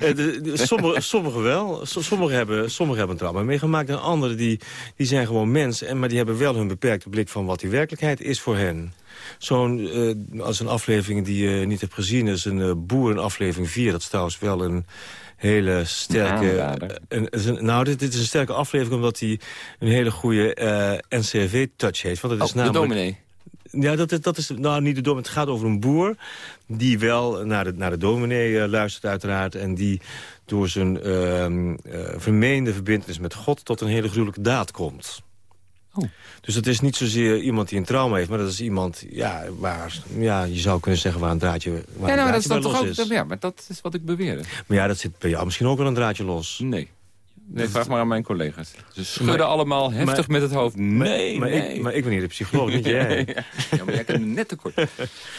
uh, Sommigen sommige wel, sommigen hebben, sommige hebben een trauma meegemaakt... en anderen die, die zijn gewoon mens, en, maar die hebben wel hun beperkte blik... van wat die werkelijkheid is voor hen. Zo'n, als een aflevering die je niet hebt gezien... is een boer in aflevering 4, dat is trouwens wel een hele sterke... Een, een, nou, dit, dit, is een sterke aflevering omdat hij een hele goede uh, NCRV-touch heeft. Want het is oh, namelijk, de dominee. Ja, dat, dat is nou niet de dominee. Het gaat over een boer die wel naar de, naar de dominee uh, luistert uiteraard... en die door zijn uh, vermeende verbindenis met God tot een hele gruwelijke daad komt. Oh. Dus dat is niet zozeer iemand die een trauma heeft... maar dat is iemand ja, waar ja, je zou kunnen zeggen waar een draadje, waar ja, nou, een draadje dat is. Ook, ja, maar dat is wat ik beweerde. Maar ja, dat zit bij jou misschien ook wel een draadje los. Nee. Nee, vraag maar aan mijn collega's. Ze schudden allemaal heftig met het hoofd. Nee, maar, nee. Ik, maar ik ben niet de psycholoog, niet jij. ja, maar jij kent net tekort.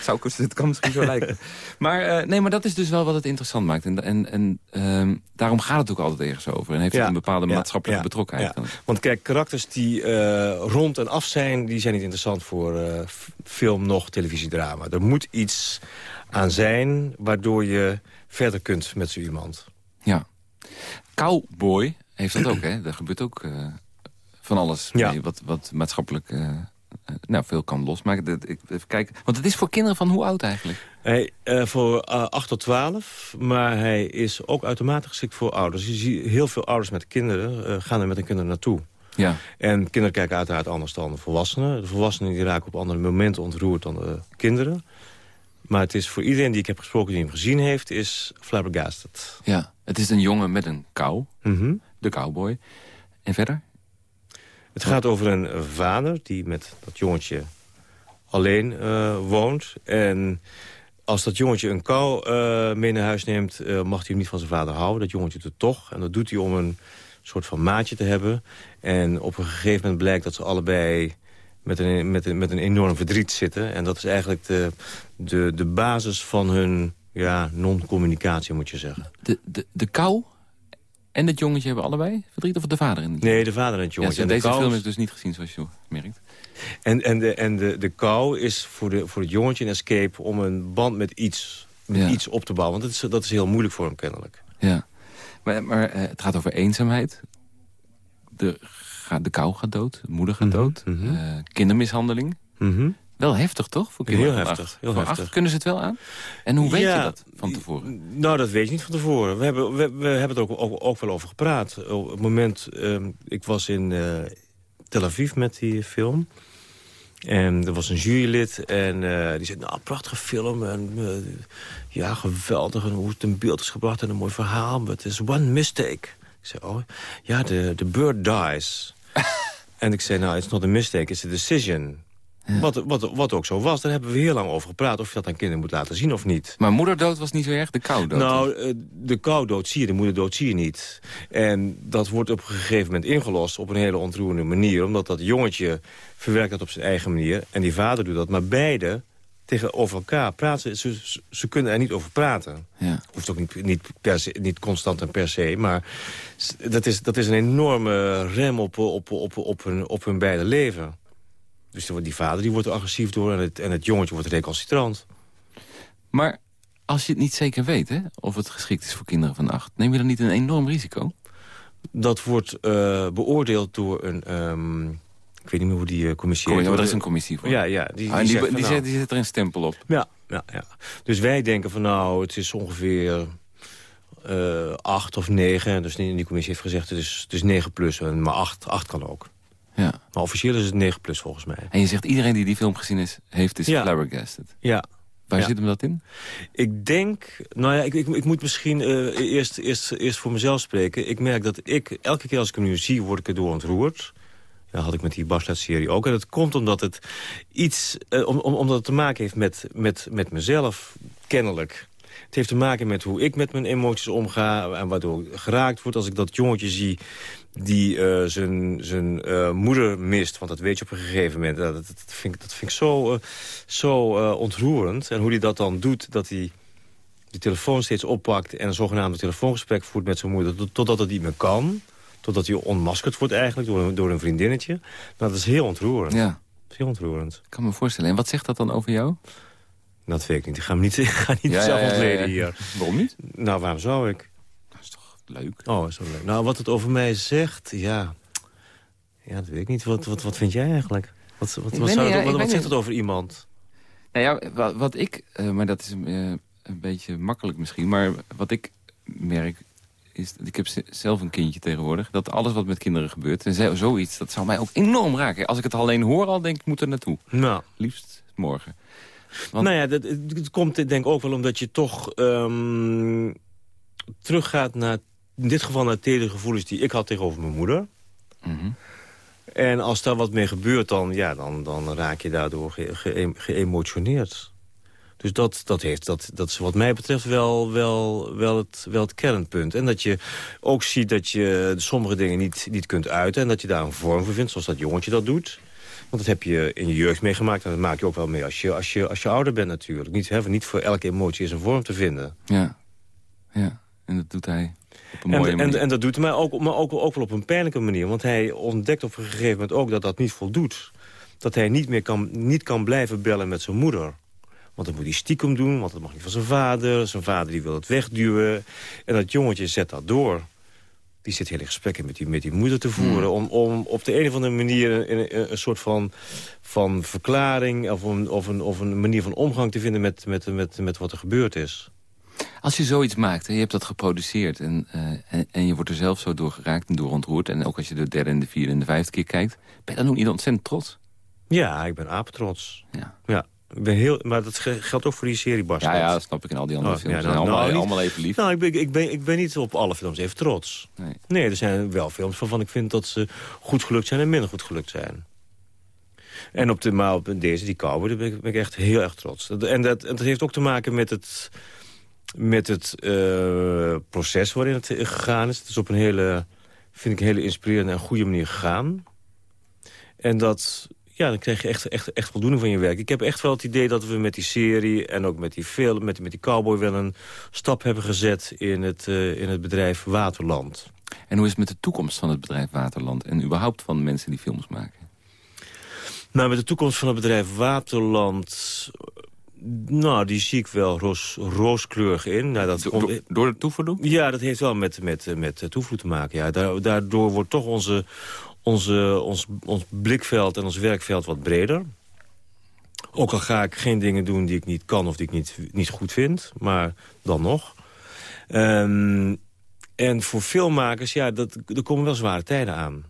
Zou, het kan misschien zo lijken. Maar, uh, nee, maar dat is dus wel wat het interessant maakt. En, en, en um, daarom gaat het ook altijd ergens over. En heeft het een bepaalde maatschappelijke betrokkenheid. Want kijk, karakters die uh, rond en af zijn... die zijn niet interessant voor uh, film, nog televisiedrama. Er moet iets aan zijn waardoor je verder kunt met zo iemand. Ja. Cowboy heeft dat ook, hè? Daar gebeurt ook uh, van alles ja. mee, wat, wat maatschappelijk uh, nou, veel kan losmaken. Ik, even kijken. Want het is voor kinderen van hoe oud eigenlijk? Hij, uh, voor 8 tot 12, maar hij is ook uitermate geschikt voor ouders. Je ziet heel veel ouders met kinderen gaan er met hun kinderen naartoe. Ja. En kinderen kijken uiteraard anders dan de volwassenen. De volwassenen die raken op andere momenten ontroerd dan de kinderen. Maar het is voor iedereen die ik heb gesproken die hem gezien heeft, is flabbergasted. Ja, het is een jongen met een kou, mm -hmm. de cowboy. En verder? Het gaat over een vader die met dat jongetje alleen uh, woont. En als dat jongetje een kou uh, mee naar huis neemt, uh, mag hij hem niet van zijn vader houden. Dat jongetje doet het toch. En dat doet hij om een soort van maatje te hebben. En op een gegeven moment blijkt dat ze allebei met een, met, een, met een enorm verdriet zitten. En dat is eigenlijk de, de, de basis van hun ja, non-communicatie, moet je zeggen. De, de, de kou en het jongetje hebben allebei verdriet? Of de vader en het Nee, de vader en het jongetje. Ja, en deze kou... film is dus niet gezien, zoals je merkt. En, en, de, en de, de kou is voor, de, voor het jongetje een escape... om een band met iets, met ja. iets op te bouwen. Want dat is, dat is heel moeilijk voor hem kennelijk. Ja, maar, maar uh, het gaat over eenzaamheid. De de kou gaat dood, de moeder gaat dood. Mm -hmm. uh, kindermishandeling. Mm -hmm. Wel heftig, toch? Voor kinderen heel heftig. Heel heftig. Acht, kunnen ze het wel aan? En hoe weet ja, je dat van tevoren? Nou, dat weet je niet van tevoren. We hebben, we, we hebben het ook, ook, ook, wel over gepraat. Op het moment, um, ik was in uh, Tel Aviv met die film. En er was een jurylid en uh, die zei, nou, prachtige film. En uh, ja, geweldig. En hoe het in beeld is gebracht en een mooi verhaal. Maar het is one mistake. Ik zei, oh, ja, de, de bird dies. en ik zei, nou, it's not a mistake, it's a decision. Ja. Wat, wat, wat ook zo was, daar hebben we heel lang over gepraat... of je dat aan kinderen moet laten zien of niet. Maar moederdood was niet zo erg, de koudood? Nou, de koudood zie je, de moederdood zie je niet. En dat wordt op een gegeven moment ingelost op een hele ontroerende manier... omdat dat jongetje verwerkt dat op zijn eigen manier... en die vader doet dat, maar beide tegenover elkaar praten. Ze, ze, ze, kunnen er niet over praten. Ja. Hoeft ook niet, niet, per se, niet constant en per se. Maar dat is, dat is een enorme rem op, op, op, op, hun, op hun beide leven. Dus die vader die wordt er agressief door en het, en het jongetje wordt recalcitrant. Maar als je het niet zeker weet, hè, of het geschikt is voor kinderen van acht... neem je dan niet een enorm risico? Dat wordt uh, beoordeeld door een... Um, ik weet niet meer hoe die uh, commissie heet. Er is een commissie voor. Ja, ja. Die, ah, die, zegt die, zet, die zet er een stempel op. Ja, ja, ja. Dus wij denken van nou, het is ongeveer uh, acht of negen. Dus die, die commissie heeft gezegd het is, het is negen plus. Maar acht, acht kan ook. Ja. Maar officieel is het 9 plus volgens mij. En je zegt iedereen die die film gezien is, heeft is ja. flabbergasted. Ja. Waar ja. zit hem dat in? Ik denk, nou ja, ik, ik, ik moet misschien uh, eerst, eerst, eerst voor mezelf spreken. Ik merk dat ik, elke keer als ik hem nu zie, word ik erdoor ontroerd. Dat had ik met die Barslet-serie ook. En dat komt omdat het iets, uh, om, om, omdat het te maken heeft met, met, met mezelf, kennelijk. Het heeft te maken met hoe ik met mijn emoties omga... en waardoor ik geraakt word als ik dat jongetje zie die uh, zijn, zijn uh, moeder mist. Want dat weet je op een gegeven moment. Dat, dat, dat vind, ik, dat vind ik zo, uh, zo ontroerend. En hoe hij dat dan doet, dat hij die telefoon steeds oppakt... en een zogenaamde telefoongesprek voert met zijn moeder... totdat het niet meer kan. Totdat hij onmaskerd wordt eigenlijk door een, door een vriendinnetje. Nou, dat is heel ontroerend. Ja. Dat is heel ontroerend. Ik kan me voorstellen. En wat zegt dat dan over jou? Dat weet ik niet. Ik ga hem niet, ga niet ja, zelf ja, ja, ontleden hier. Waarom niet? Nou, waarom zou ik? Leuk? Oh, is leuk. Nou, wat het over mij zegt, ja... Ja, dat weet ik niet. Wat, wat, wat vind jij eigenlijk? Wat, wat, wat, zou wat, wat zegt het over iemand? Nou ja, wat, wat ik... Uh, maar dat is uh, een beetje makkelijk misschien. Maar wat ik merk is... Ik heb zelf een kindje tegenwoordig. Dat alles wat met kinderen gebeurt... En zoiets, dat zou mij ook enorm raken. Als ik het alleen hoor al, denk ik, moet er naartoe. Nou. Liefst morgen. Want... Nou ja, dat, het komt denk ik ook wel omdat je toch um, teruggaat naar... in dit geval naar de gevoelens die ik had tegenover mijn moeder. Mm -hmm. En als daar wat mee gebeurt, dan, ja, dan, dan raak je daardoor geëmotioneerd. Ge dus dat, dat, heeft, dat, dat is wat mij betreft wel, wel, wel, het, wel het kernpunt. En dat je ook ziet dat je sommige dingen niet, niet kunt uiten... en dat je daar een vorm voor vindt, zoals dat jongetje dat doet. Want dat heb je in je jeugd meegemaakt. En dat maak je ook wel mee als je, als je, als je ouder bent natuurlijk. Niet, hè, niet voor elke emotie is een vorm te vinden. Ja, ja. en dat doet hij en. En, en dat doet hij maar ook, maar ook, ook wel op een pijnlijke manier. Want hij ontdekt op een gegeven moment ook dat dat niet voldoet. Dat hij niet meer kan, niet kan blijven bellen met zijn moeder. Want dat moet hij stiekem doen, want dat mag niet van zijn vader. Zijn vader die wil het wegduwen. En dat jongetje zet dat door. Die zit hele gesprekken met die, met die moeder te voeren... Hmm. Om, om op de een of andere manier een, een, een soort van, van verklaring... Of een, of, een, of een manier van omgang te vinden met, met, met, met wat er gebeurd is. Als je zoiets maakt en je hebt dat geproduceerd... En, uh, en, en, je wordt er zelf zo door geraakt en door ontroerd... en ook als je de derde en de vierde en de vijfde keer kijkt... ben je dan ook niet ontzettend trots? Ja, ik ben apetrots. Ja. ja. Ik ben heel, maar dat geldt ook voor die serie Bas. Ja, ja, dat snap ik in al die andere oh, films. Ja, nou, allemaal, nou, allemaal, even lief. Nou, ik ben, ik, ben, ik ben niet op alle films even trots. Nee. nee, er zijn wel films waarvan ik vind dat ze goed gelukt zijn en minder goed gelukt zijn. En op, de, maar op deze, die Cowboy, daar ben ik, ben ik echt heel erg trots. En dat, en dat heeft ook te maken met het, met het uh, proces waarin het gegaan is. Het is op een hele, vind ik, een hele inspirerende en goede manier gegaan. En dat, ja, dan krijg je echt, echt, echt voldoening van je werk. Ik heb echt wel het idee dat we met die serie en ook met die film... met, met die cowboy wel een stap hebben gezet in het, uh, in het bedrijf Waterland. En hoe is het met de toekomst van het bedrijf Waterland... en überhaupt van de mensen die films maken? Nou, met de toekomst van het bedrijf Waterland... Nou, die zie ik wel roos, rooskleurig in. Nou, dat door, door de toevloed? Ja, dat heeft wel met, met, met toevloed te maken. Ja. Daardoor wordt toch onze, onze, ons, ons blikveld en ons werkveld wat breder. Ook al ga ik geen dingen doen die ik niet kan of die ik niet, niet goed vind. Maar dan nog. Um, en voor filmmakers, ja, dat, er komen wel zware tijden aan.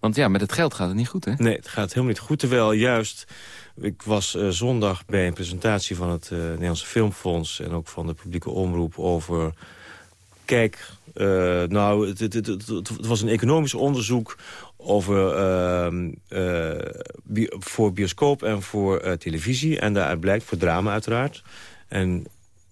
Want ja, met het geld gaat het niet goed, hè? Nee, het gaat helemaal niet goed. Terwijl juist, ik was uh, zondag bij een presentatie van het uh, Nederlandse Filmfonds... en ook van de publieke omroep over... kijk, uh, nou, het, het, het, het, was een economisch onderzoek over, bi voor bioscoop en voor televisie. En daaruit blijkt, voor drama uiteraard. En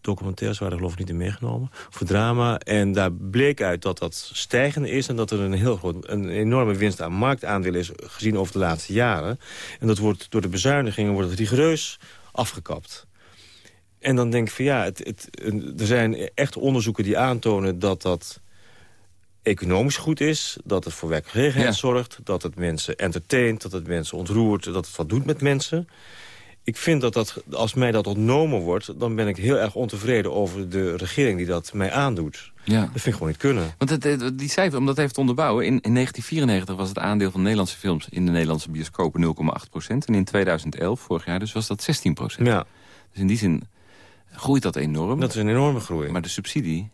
documentaires waren geloof ik niet in meegenomen. Voor drama. En daar bleek uit dat dat stijgende is... en dat er een, heel groot, een enorme winst aan marktaandeel is... gezien over de laatste jaren. En dat wordt door de bezuinigingen wordt het rigoureus afgekapt. En dan denk ik van ja, het, het, er zijn echt onderzoeken die aantonen dat dat economisch goed is, dat het voor werkgelegenheid zorgt... dat het mensen entertaint, dat het mensen ontroert, dat het wat doet met mensen. Ik vind dat, dat als mij dat ontnomen wordt... dan ben ik heel erg ontevreden over de regering die dat mij aandoet. Ja. Dat vind ik gewoon niet kunnen. Want het, die cijfer, om dat even te onderbouwen... In, in 1994 was het aandeel van Nederlandse films in de Nederlandse bioscopen 0,8 procent. En in 2011, vorig jaar dus, was dat 16 procent. Ja. Dus in die zin groeit dat enorm. Dat is een enorme groei. Maar de subsidie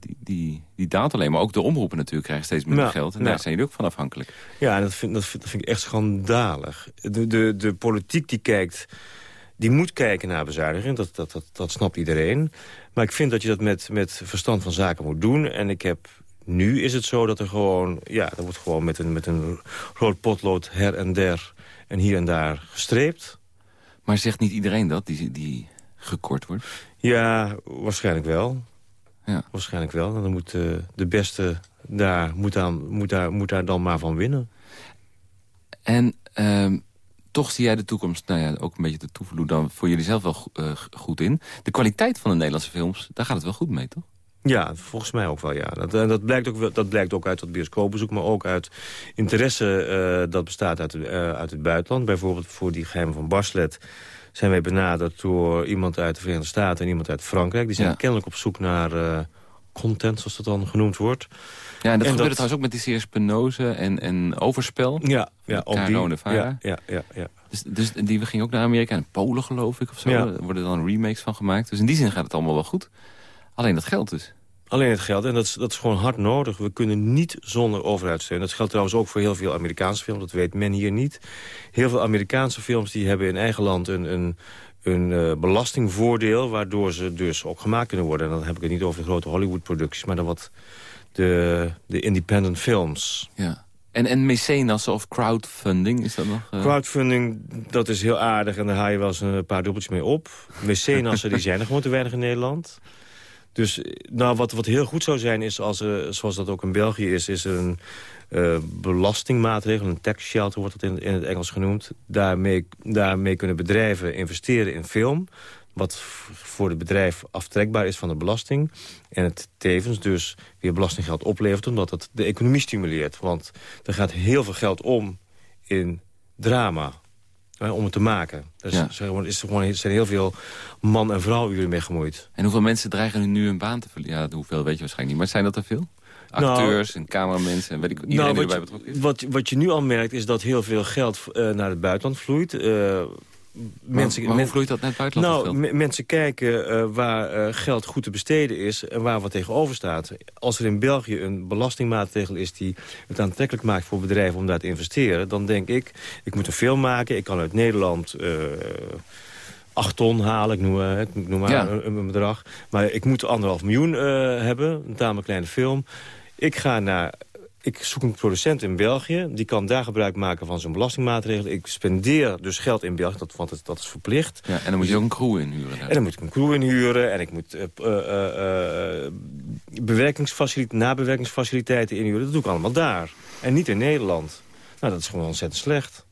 die, die, die daalt alleen. Maar ook de omroepen natuurlijk krijgen steeds minder geld. En daar zijn jullie ook van afhankelijk. Ja, dat vind, dat vind, dat vind ik echt schandalig. De, de, de politiek die kijkt die moet kijken naar bezuiniging. Dat, dat, dat, dat snapt iedereen. Maar ik vind dat je dat met, met verstand van zaken moet doen. En ik heb... Nu is het zo dat er gewoon... Ja, er wordt gewoon met een, met een rood potlood her en der... en hier en daar gestreept. Maar zegt niet iedereen dat, die, die gekort wordt? Ja, waarschijnlijk wel. Ja. Waarschijnlijk wel. En dan moet eh, de beste daar, moet, aan, moet, daar, moet daar dan maar van winnen. En ehm, toch zie jij de toekomst, nou ja, ook een beetje de toevloed dan voor jullie zelf wel eh, goed in. De kwaliteit van de Nederlandse films, daar gaat het wel goed mee, toch? Ja, volgens mij ook wel, ja. Dat, en dat, blijkt ook, dat blijkt ook uit dat bioscoopbezoek... maar ook uit interesse eh, dat bestaat uit, eh, uit het buitenland. Bijvoorbeeld voor die geheimen van Barslet zijn wij benaderd... door iemand uit de Verenigde Staten en iemand uit Frankrijk. Die zijn Ja. kennelijk op zoek naar eh, content, zoals dat dan genoemd wordt. Ja, en dat En gebeurde dat- trouwens ook met die serie Spinoza en, en Overspel. Ja, ja ook Caro die. Ja, ja, ja, ja. Dus, dus die gingen ook naar Amerika en Polen, geloof ik, of zo. Ja. Er worden dan remakes van gemaakt. Dus in die zin gaat het allemaal wel goed. Alleen dat geld dus. Alleen het geld, en dat is, dat is gewoon hard nodig. We kunnen niet zonder overheidssteun. Dat geldt trouwens ook voor heel veel Amerikaanse films. Dat weet men hier niet. Heel veel Amerikaanse films die hebben in eigen land een, een, een eh, belastingvoordeel... waardoor ze dus ook gemaakt kunnen worden. En dan heb ik het niet over de grote Hollywood-producties... maar dan wat de, de independent films. Ja. En, en mecenas of crowdfunding, is dat nog? eh? Crowdfunding, dat is heel aardig en daar haal je wel eens een paar dubbeltjes mee op. Mecenassen, die zijn er gewoon te weinig in Nederland. Dus eh, nou, wat, wat heel goed zou zijn, is als zoals dat ook in België is... is er een eh, belastingmaatregel, een tax shelter wordt het in, in het Engels genoemd. Daarmee, daarmee kunnen bedrijven investeren in film... wat voor het bedrijf aftrekbaar is van de belasting. En het tevens dus weer belastinggeld oplevert... omdat het de economie stimuleert. Want er gaat heel veel geld om in drama. Hè, om het te maken. Dus Ja. zeg maar, is er gewoon, zijn heel veel man- en vrouwuren mee gemoeid. En hoeveel mensen dreigen nu hun baan te verliezen? Ja, hoeveel weet je waarschijnlijk niet. Maar zijn dat er veel? Acteurs en cameramensen en weet ik iedereen Nou, die wat, erbij betrokken is? je, wat, wat je nu al merkt is dat heel veel geld eh, naar het buitenland vloeit. Eh, mensen, men- vloeit dat het buitenland? nou, mensen kijken eh, waar eh, geld goed te besteden is en waar wat tegenover staat. Als er in België een belastingmaatregel is die het aantrekkelijk maakt voor bedrijven om daar te investeren, dan denk ik, ik moet een film maken, ik kan uit Nederland... eh 8 ton halen, ik noem, ik noem maar Ja. een, een bedrag. Maar ik moet anderhalf miljoen hebben, een tamelijk kleine film. Ik ga naar ik zoek een producent in België. Die kan daar gebruik maken van zo'n belastingmaatregel. Ik spendeer dus geld in België, dat, want het, dat is verplicht. Ja, en dan moet je ook een crew inhuren. En dan moet ik een crew inhuren. En ik moet eh, eh, eh, bewerkingsfacilite- nabewerkingsfaciliteiten inhuren. Dat doe ik allemaal daar. En niet in Nederland. Nou, dat is gewoon ontzettend slecht.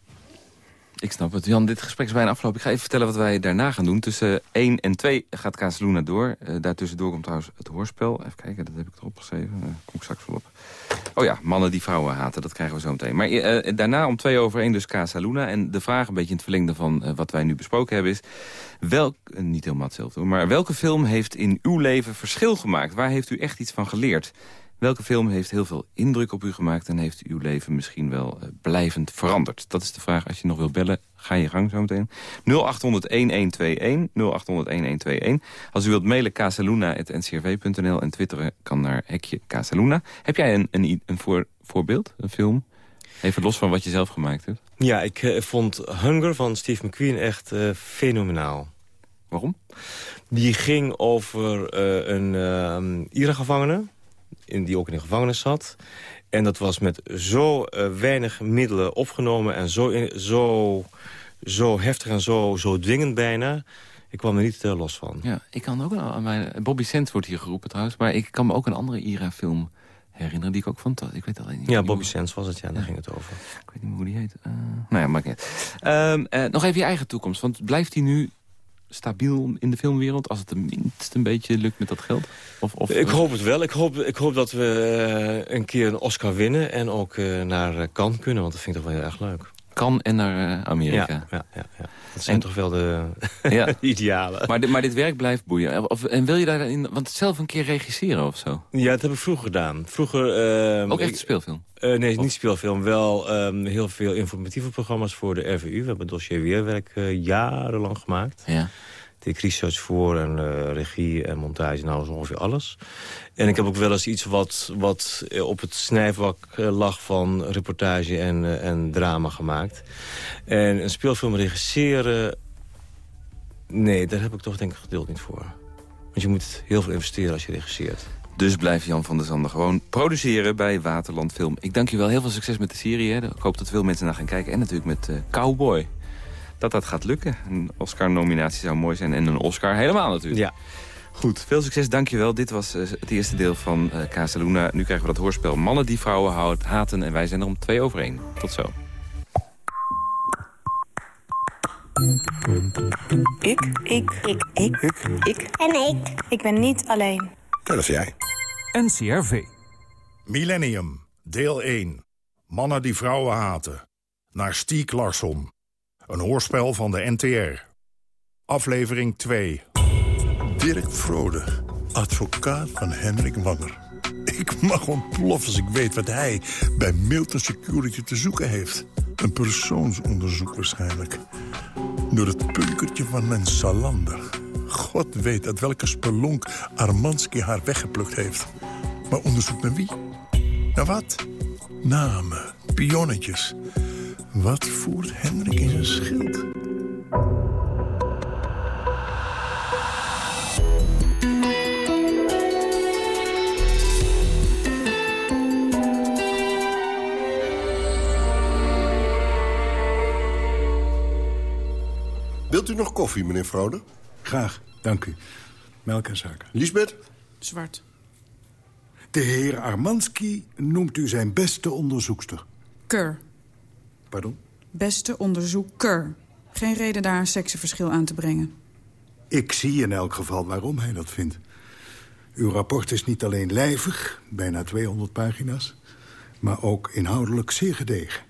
Ik snap het. Jan, dit gesprek is bijna afgelopen. Ik ga even vertellen wat wij daarna gaan doen. Tussen 1 en 2 gaat Casaluna door. Daartussendoor komt trouwens het hoorspel. Even kijken, dat heb ik erop geschreven. Kom ik straks wel op. Oh ja, mannen die vrouwen haten, dat krijgen we zo meteen. Maar uh, daarna om twee over één dus Casaluna. En de vraag een beetje in het verlengde van uh, wat wij nu besproken hebben is... Welk, niet helemaal hetzelfde maar welke film heeft in uw leven verschil gemaakt? Waar heeft u echt iets van geleerd? Welke film heeft heel veel indruk op u gemaakt... en heeft uw leven misschien wel uh, blijvend veranderd? Dat is de vraag. Als je nog wilt bellen, ga je gang zo meteen. 0800-1121, 0800-1121. Als u wilt mailen, casaluna.ncrv.nl... en twitteren kan naar hekje Casaluna. Heb jij een, een, een voor, voorbeeld, een film? Even los van wat je zelf gemaakt hebt. Ja, ik uh, vond Hunger van Steve McQueen echt uh, fenomenaal. Waarom? Die ging over uh, een uh, Ira-gevangene in die ook in de gevangenis zat. En dat was met zo uh, weinig middelen opgenomen en zo, in, zo, zo heftig en zo, zo dwingend bijna. Ik kwam er niet uh, los van. Ja, ik kan ook aan mijn... Bobby Sands wordt hier geroepen trouwens, maar ik kan me ook een andere Ira-film herinneren die ik ook vond. Ik weet alleen niet. Ja, Bobby Sands was het, ja, daar ja. ging het over. Ik weet niet meer hoe die heet. Uh, nou ja, maakt niet. Uh, nog even je eigen toekomst, want blijft hij nu stabiel in de filmwereld... als het tenminste een beetje lukt met dat geld? Of, of, ik hoop het wel. Ik hoop, ik hoop dat we uh, een keer een Oscar winnen... en ook uh, naar Cannes kunnen, want dat vind ik toch wel heel erg leuk. Cannes en naar uh, Amerika. Ja, ja, ja, ja. dat zijn en, toch wel de ja. idealen. Maar, dit, maar dit werk blijft boeien. Of, en wil je daarin... Want zelf een keer regisseren of zo? Ja, dat heb ik vroeger gedaan. Vroeger... Uh, ook echt een speelfilm? Uh, nee, of? niet speelfilm. Wel um, heel veel informatieve programma's voor de RVU. We hebben dossierweerwerk uh, jarenlang gemaakt. Ja. Ik research voor en uh, regie en montage, nou zo ongeveer alles. En ik heb ook wel eens iets wat, wat op het snijvlak lag van reportage en, en drama gemaakt. En een speelfilm regisseren, nee, daar heb ik toch denk ik geduld niet voor. Want je moet heel veel investeren als je regisseert. Dus blijft Jan van der Zanden gewoon produceren bij Waterland Film. Ik dank je wel. Heel veel succes met de serie. Hè. Ik hoop dat veel mensen naar gaan kijken. En natuurlijk met uh, Cowboy dat dat gaat lukken. Een Oscar-nominatie zou mooi zijn. En een Oscar helemaal natuurlijk. Ja. Goed, veel succes, dankjewel. Dit was uh, het eerste deel van uh. Nu krijgen we dat hoorspel Mannen die vrouwen haten. En wij zijn er om twee over één. Tot zo. Ik. Ik. Ik. Ik. Ik. Ik. En ik. Ik ben niet alleen. Dat is jij. NCRV. Millennium, deel 1. Mannen die vrouwen haten. Naar Stiek Larsson. Een hoorspel van de NTR. Aflevering 2. Dirk Vrode, advocaat van Hendrik Wanger. Ik mag ontploffen als ik weet wat hij bij Milton Security te zoeken heeft. Een persoonsonderzoek waarschijnlijk. Door het punkertje van mijn salander. God weet uit welke spelonk Armanski haar weggeplukt heeft. Maar onderzoek naar wie? Naar wat? Namen, pionnetjes. Wat voert Hendrik in zijn schild? Wilt u nog koffie, meneer Frode? Graag, dank u. Melk en suiker. Lisbeth? Zwart. De heer Armanski noemt u zijn beste onderzoekster. Keur. Pardon? Beste onderzoeker. Geen reden daar een seksenverschil aan te brengen. Ik zie in elk geval waarom hij dat vindt. Uw rapport is niet alleen lijvig, bijna 200 pagina's... maar ook inhoudelijk zeer gedegen.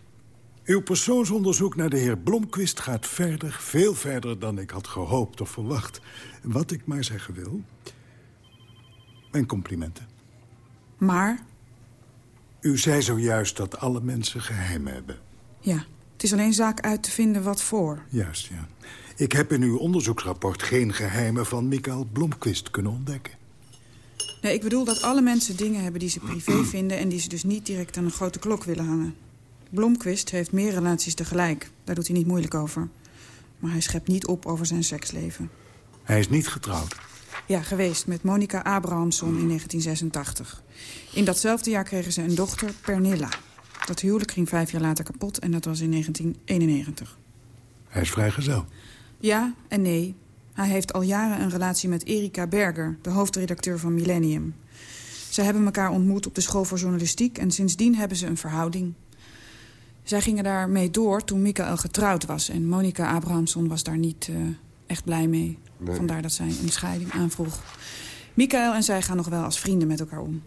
Uw persoonsonderzoek naar de heer Blomquist gaat verder, veel verder dan ik had gehoopt of verwacht. Wat ik maar zeggen wil... Mijn complimenten. Maar? U zei zojuist dat alle mensen geheimen hebben. Ja, het is alleen zaak uit te vinden wat voor. Juist, ja. Ik heb in uw onderzoeksrapport geen geheimen van Michael Blomquist kunnen ontdekken. Nee, ik bedoel dat alle mensen dingen hebben die ze privé vinden... en die ze dus niet direct aan een grote klok willen hangen. Blomquist heeft meer relaties tegelijk. Daar doet hij niet moeilijk over. Maar hij schept niet op over zijn seksleven. Hij is niet getrouwd? Ja, geweest met Monica Abrahamson in 1986. In datzelfde jaar kregen ze een dochter, Pernilla. Dat huwelijk ging vijf jaar later kapot en dat was in 1991. Hij is vrijgezel? Ja en nee. Hij heeft al jaren een relatie met Erika Berger, de hoofdredacteur van Millennium. Ze hebben elkaar ontmoet op de school voor journalistiek... en sindsdien hebben ze een verhouding. Zij gingen daarmee door toen Michael getrouwd was... en Monica Abrahamson was daar niet uh, echt blij mee. Nee. Vandaar dat zij een scheiding aanvroeg. Michael en zij gaan nog wel als vrienden met elkaar om.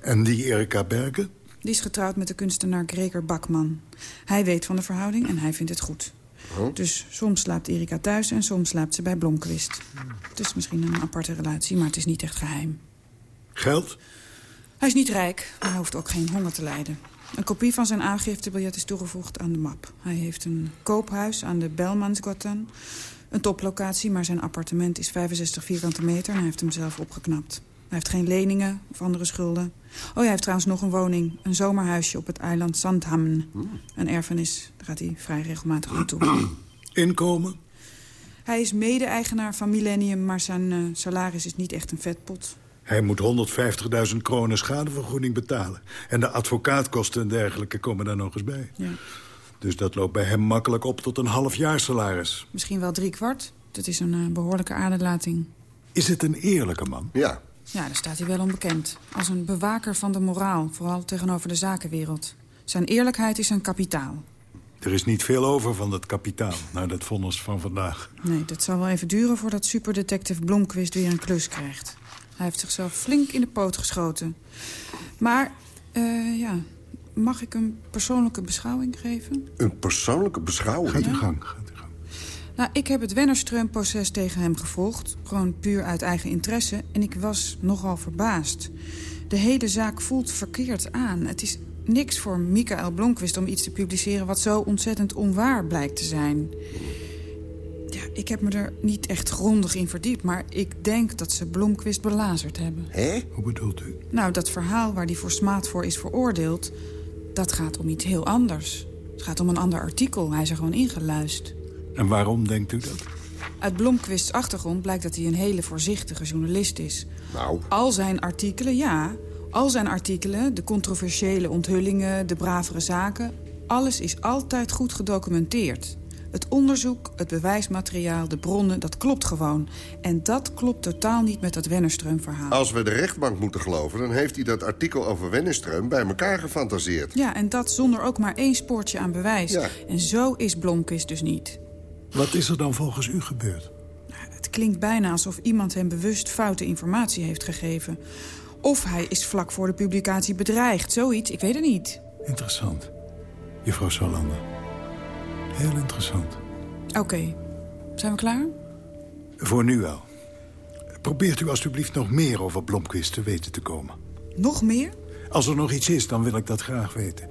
En die Erika Bergen? Die is getrouwd met de kunstenaar Gregor Bakman. Hij weet van de verhouding en hij vindt het goed. Oh. Dus soms slaapt Erika thuis en soms slaapt ze bij Blomquist. Het is misschien een aparte relatie, maar het is niet echt geheim. Geld? Hij is niet rijk, maar hij hoeft ook geen honger te lijden. Een kopie van zijn aangiftebiljet is toegevoegd aan de map. Hij heeft een koophuis aan de Belmansgatan. Een toplocatie, maar zijn appartement is 65 vierkante meter... en hij heeft hem zelf opgeknapt. Hij heeft geen leningen of andere schulden. Oh, hij heeft trouwens nog een woning. Een zomerhuisje op het eiland Sandhamn. Een erfenis, daar gaat hij vrij regelmatig naartoe. Inkomen? Hij is mede-eigenaar van Millennium, maar zijn uh, salaris is niet echt een vetpot. Hij moet 150.000 kronen schadevergoeding betalen. En de advocaatkosten en dergelijke komen daar nog eens bij. Ja. Dus dat loopt bij hem makkelijk op tot een half jaar salaris. Misschien wel drie kwart. Dat is een uh, behoorlijke aderlating. Is het een eerlijke man? Ja. Ja, daar staat hij wel onbekend. Als een bewaker van de moraal, vooral tegenover de zakenwereld. Zijn eerlijkheid is zijn kapitaal. Er is niet veel over van dat kapitaal, naar dat vonnis van vandaag. Nee, dat zal wel even duren voordat superdetective Blomquist weer een klus krijgt. Hij heeft zichzelf flink in de poot geschoten. Maar, uh, ja, mag ik een persoonlijke beschouwing geven? Een persoonlijke beschouwing? Gaat uw gang, gaat uw gang. Nou, ik heb het Wennerstreum-proces tegen hem gevolgd. Gewoon puur uit eigen interesse. En ik was nogal verbaasd. De hele zaak voelt verkeerd aan. Het is niks voor Michael Blomqvist om iets te publiceren... wat zo ontzettend onwaar blijkt te zijn. Ja, ik heb me er niet echt grondig in verdiept... maar ik denk dat ze Blomqvist belazerd hebben. Hé? Hoe bedoelt u? Nou, dat verhaal waar die voor smaad voor is veroordeeld... dat gaat om iets heel anders. Het gaat om een ander artikel. Hij is er gewoon ingeluisterd. En waarom denkt u dat? Uit Blomqvists achtergrond blijkt dat hij een hele voorzichtige journalist is. Nou, Al zijn artikelen, ja. Al zijn artikelen, de controversiële onthullingen, de bravere zaken... alles is altijd goed gedocumenteerd. Het onderzoek, het bewijsmateriaal, de bronnen, dat klopt gewoon. En dat klopt totaal niet met dat Wennerstreum-verhaal. Als we de rechtbank moeten geloven... dan heeft hij dat artikel over Wennerstreum bij elkaar gefantaseerd. Ja, en dat zonder ook maar één spoortje aan bewijs. Ja. En zo is Blomqvist dus niet. Wat is er dan volgens u gebeurd? Het klinkt bijna alsof iemand hem bewust foute informatie heeft gegeven. Of hij is vlak voor de publicatie bedreigd. Zoiets, ik weet het niet. Interessant. Juffrouw Salander. Heel interessant. Oké, zijn we klaar? Voor nu wel. Probeert u alstublieft nog meer over Blomqvist te weten te komen. Nog meer? Als er nog iets is, dan wil ik dat graag weten.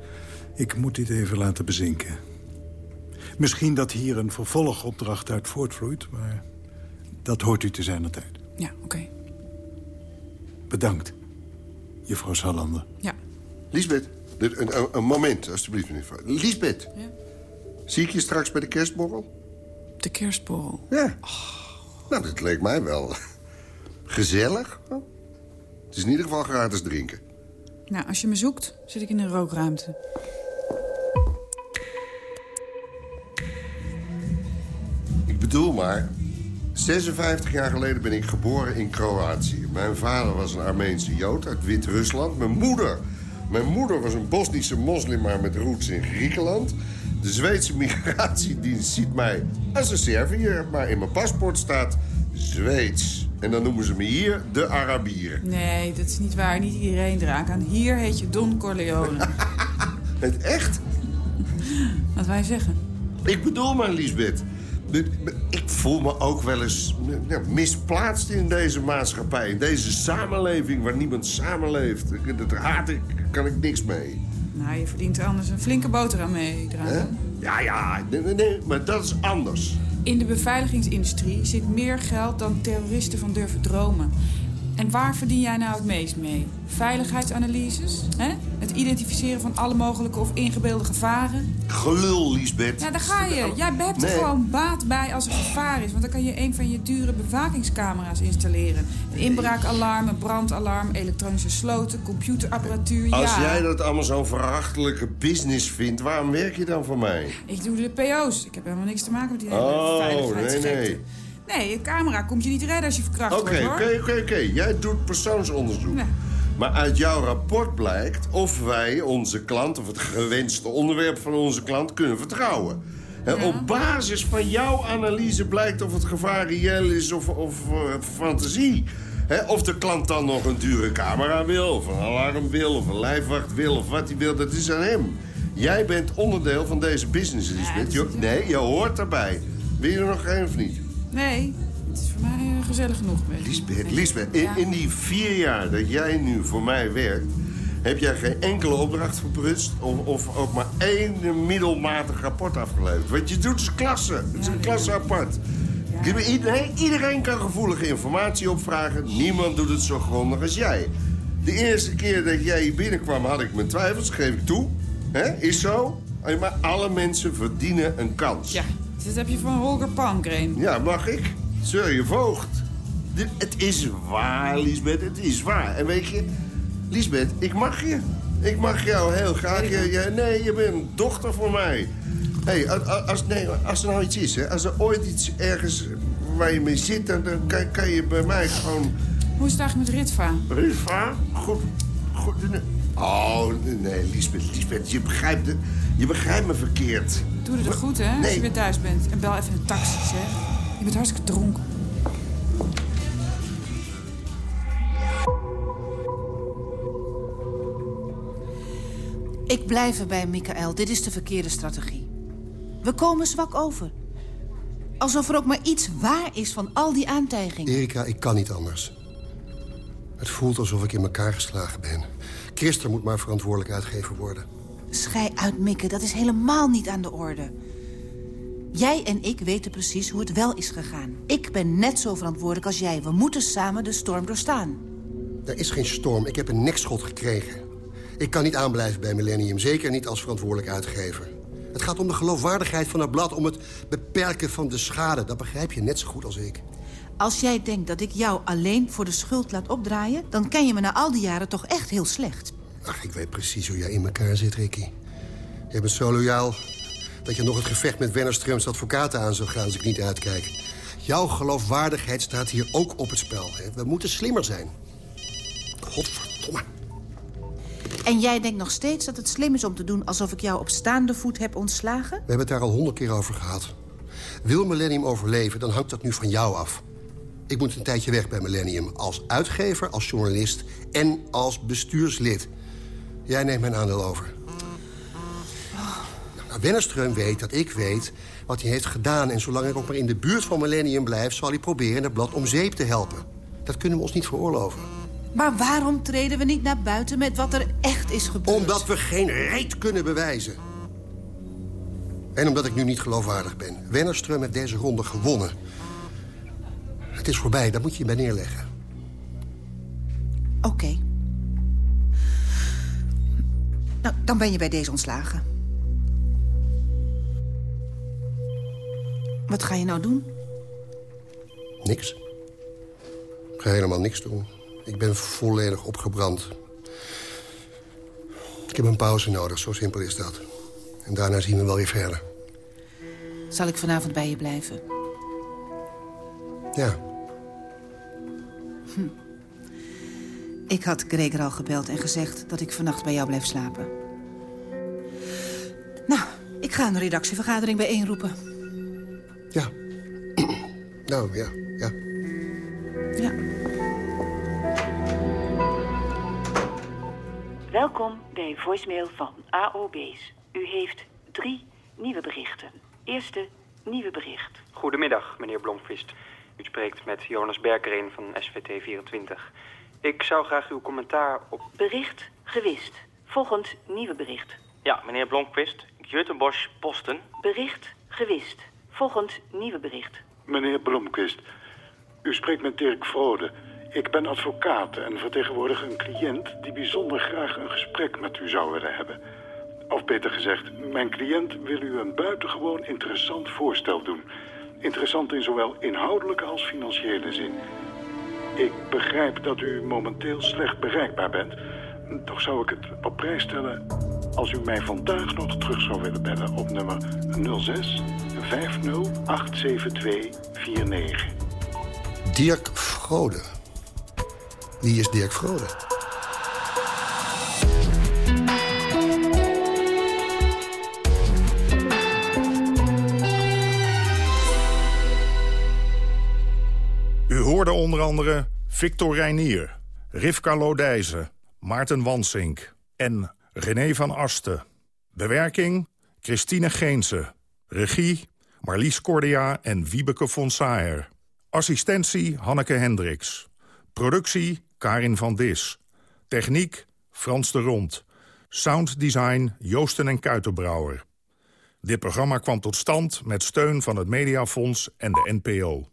Ik moet dit even laten bezinken. Misschien dat hier een vervolgopdracht uit voortvloeit, maar dat hoort u te zijn tijd. Ja, oké. Bedankt, juffrouw Salander. Ja. Lisbeth, dit- een, een, een moment, alstublieft, meneer. Lisbeth, Ja? zie ik je straks bij de kerstborrel? De kerstborrel. Ja. Nou, dat leek mij wel gezellig. Het is in ieder geval gratis drinken. Nou, als je me zoekt, zit ik in een rookruimte. Bedoel maar, 56 jaar geleden ben ik geboren in Kroatië. Mijn vader was een Armeense Jood uit Wit-Rusland. Mijn moeder, mijn moeder was een Bosnische moslim, maar met roots in Griekenland. De Zweedse migratiedienst ziet mij als een Serviër, maar in mijn paspoort staat Zweeds. En dan noemen ze me hier de Arabieren. Nee, dat is niet waar. Niet iedereen draagt aan. Hier heet je Don Corleone. Het echt? Wat wij zeggen. Ik bedoel maar, Lisbeth. Ik voel me ook wel eens misplaatst in deze maatschappij. In deze samenleving waar niemand samenleeft. Dat haat ik, kan ik niks mee. Nou, je verdient er anders een flinke boterham mee, Hè? Dragan. Ja, ja, nee, nee, nee, maar dat is anders. In de beveiligingsindustrie zit meer geld dan terroristen van durven dromen. En waar verdien jij nou het meest mee? Veiligheidsanalyses? Hè? Het identificeren van alle mogelijke of ingebeelde gevaren? Gelul, Lisbeth. Ja, daar ga je. Jij hebt er Nee. gewoon baat bij als er gevaar is. Want dan kan je een van je dure bewakingscamera's installeren. Een inbraakalarm, een brandalarm, elektronische sloten, computerapparatuur. Als ja. jij dat allemaal zo'n verachtelijke business vindt... waarom werk je dan voor mij? Ik doe de PO's. Ik heb helemaal niks te maken met die hele Oh, veiligheidsgekte. nee. Nee, een camera komt je niet redden als je verkracht Oké, wordt, hoor. oké, oké, oké. Jij doet persoonsonderzoek. Nee. Maar uit jouw rapport blijkt of wij onze klant... of het gewenste onderwerp van onze klant kunnen vertrouwen. Op basis van jouw analyse blijkt of het gevaar reëel is of, of eh, fantasie. Of de klant dan nog een dure camera wil, of een alarm wil... of een lijfwacht wil, of wat hij wil, dat is aan hem. Jij bent onderdeel van deze business, Lisbeth. Je- nee, je hoort erbij. Wil je er nog geen of niet? Nee, het is voor mij eh, gezellig genoeg. Lisbeth, Lisbeth, in, in die vier jaar dat jij nu voor mij werkt... heb jij geen enkele opdracht verprutst... of, of ook maar één middelmatig rapport afgeleverd. Wat je doet is klasse. Het is een klasse apart. Iedereen, iedereen kan gevoelige informatie opvragen. Niemand doet het zo grondig als jij. De eerste keer dat jij hier binnenkwam had ik mijn twijfels, geef ik toe. Hè? Is zo. Maar alle mensen verdienen een kans. Ja, dit heb je van Holger Palmgren. Ja, mag ik? Sir, je voogd. Dit- Het is waar, Lisbeth, het is waar. En weet je, Lisbeth, ik mag je. Ik mag jou heel graag. Je, je- nee, je bent een dochter voor mij. hey, als, nee, als er nou iets is, hè, als er ooit iets ergens waar je mee zit... dan, dan kan, kan je bij mij gewoon... Hoe is het eigenlijk met Ritva? Riva, goed, goed... Oh, nee, Lisbeth, Lisbeth, je begrijpt, het- je begrijpt me verkeerd. Doe het er goed, hè, als je weer thuis bent. En bel even een taxi, zeg. Je bent hartstikke dronken. Ik blijf erbij, Michael. Dit is de verkeerde strategie. We komen zwak over. Alsof er ook maar iets waar is van al die aantijgingen. Erika, ik kan niet anders. Het voelt alsof ik in elkaar geslagen ben. Christer moet maar verantwoordelijk uitgever worden. Schij uit, Mikke. Dat is helemaal niet aan de orde. Jij en ik weten precies hoe het wel is gegaan. Ik ben net zo verantwoordelijk als jij. We moeten samen de storm doorstaan. Er is geen storm. Ik heb een nekschot gekregen. Ik kan niet aanblijven bij Millennium. Zeker niet als verantwoordelijk uitgever. Het gaat om de geloofwaardigheid van het blad. Om het beperken van de schade. Dat begrijp je net zo goed als ik. Als jij denkt dat ik jou alleen voor de schuld laat opdraaien... dan ken je me na al die jaren toch echt heel slecht. Ach, ik weet precies hoe jij in elkaar zit, Ricky. Je bent zo loyaal dat je nog het gevecht met Wennerströms advocaten aan zou gaan als ik niet uitkijk. Jouw geloofwaardigheid staat hier ook op het spel. Hè? We moeten slimmer zijn. Godverdomme. En jij denkt nog steeds dat het slim is om te doen... alsof ik jou op staande voet heb ontslagen? We hebben het daar al honderd keer over gehad. Wil Millennium overleven, dan hangt dat nu van jou af. Ik moet een tijdje weg bij Millennium. Als uitgever, als journalist en als bestuurslid. Jij neemt mijn aandeel over. Nou, Wennerström weet dat ik weet wat hij heeft gedaan... en zolang ik ook maar in de buurt van Millennium blijf... zal hij proberen het blad om zeep te helpen. Dat kunnen we ons niet veroorloven. Maar waarom treden we niet naar buiten met wat er echt is gebeurd? Omdat we geen reet kunnen bewijzen. En omdat ik nu niet geloofwaardig ben. Wennerström heeft deze ronde gewonnen. Het is voorbij, daar moet je je bij neerleggen. Oké. Nou, dan ben je bij deze ontslagen. Wat ga je nou doen? Niks. Ik ga helemaal niks doen. Ik ben volledig opgebrand. Ik heb een pauze nodig, zo simpel is dat. En daarna zien we wel weer verder. Zal ik vanavond bij je blijven? Ja. Ik had Gregor al gebeld en gezegd dat ik vannacht bij jou blijf slapen. Nou, ik ga een redactievergadering bijeenroepen. Ja. nou, ja, ja. Ja. Welkom bij voicemail van AOB's. U heeft drie nieuwe berichten. Eerste nieuwe bericht. Goedemiddag, meneer Blomqvist. U spreekt met Jonas Berkerin van SVT 24. Ik zou graag uw commentaar op... Bericht gewist. Volgend nieuwe bericht. Ja, meneer Blomqvist. Göteborgs Posten. Bericht gewist. Volgend nieuwe bericht. Meneer Blomqvist, u spreekt met Dirk Vrode. Ik ben advocaat en vertegenwoordig een cliënt... die bijzonder graag een gesprek met u zou willen hebben. Of beter gezegd, mijn cliënt wil u een buitengewoon interessant voorstel doen. Interessant in zowel inhoudelijke als financiële zin. Ik begrijp dat u momenteel slecht bereikbaar bent. Toch zou ik het op prijs stellen als u mij vandaag nog terug zou willen bellen op nummer 06 50 872 49. Dirk Vrode. Wie is Dirk Vrode? Hoorde onder andere Victor Reinier, Rivka Lodijzen, Maarten Wansink en René van Asten. Bewerking Christine Geense. Regie Marlies Cordia en Wiebeke von Saer. Assistentie Hanneke Hendricks. Productie Karin van Dis. Techniek Frans de Rond. Sounddesign Joosten en Kuitenbrouwer. Dit programma kwam tot stand met steun van het Mediafonds en de NPO.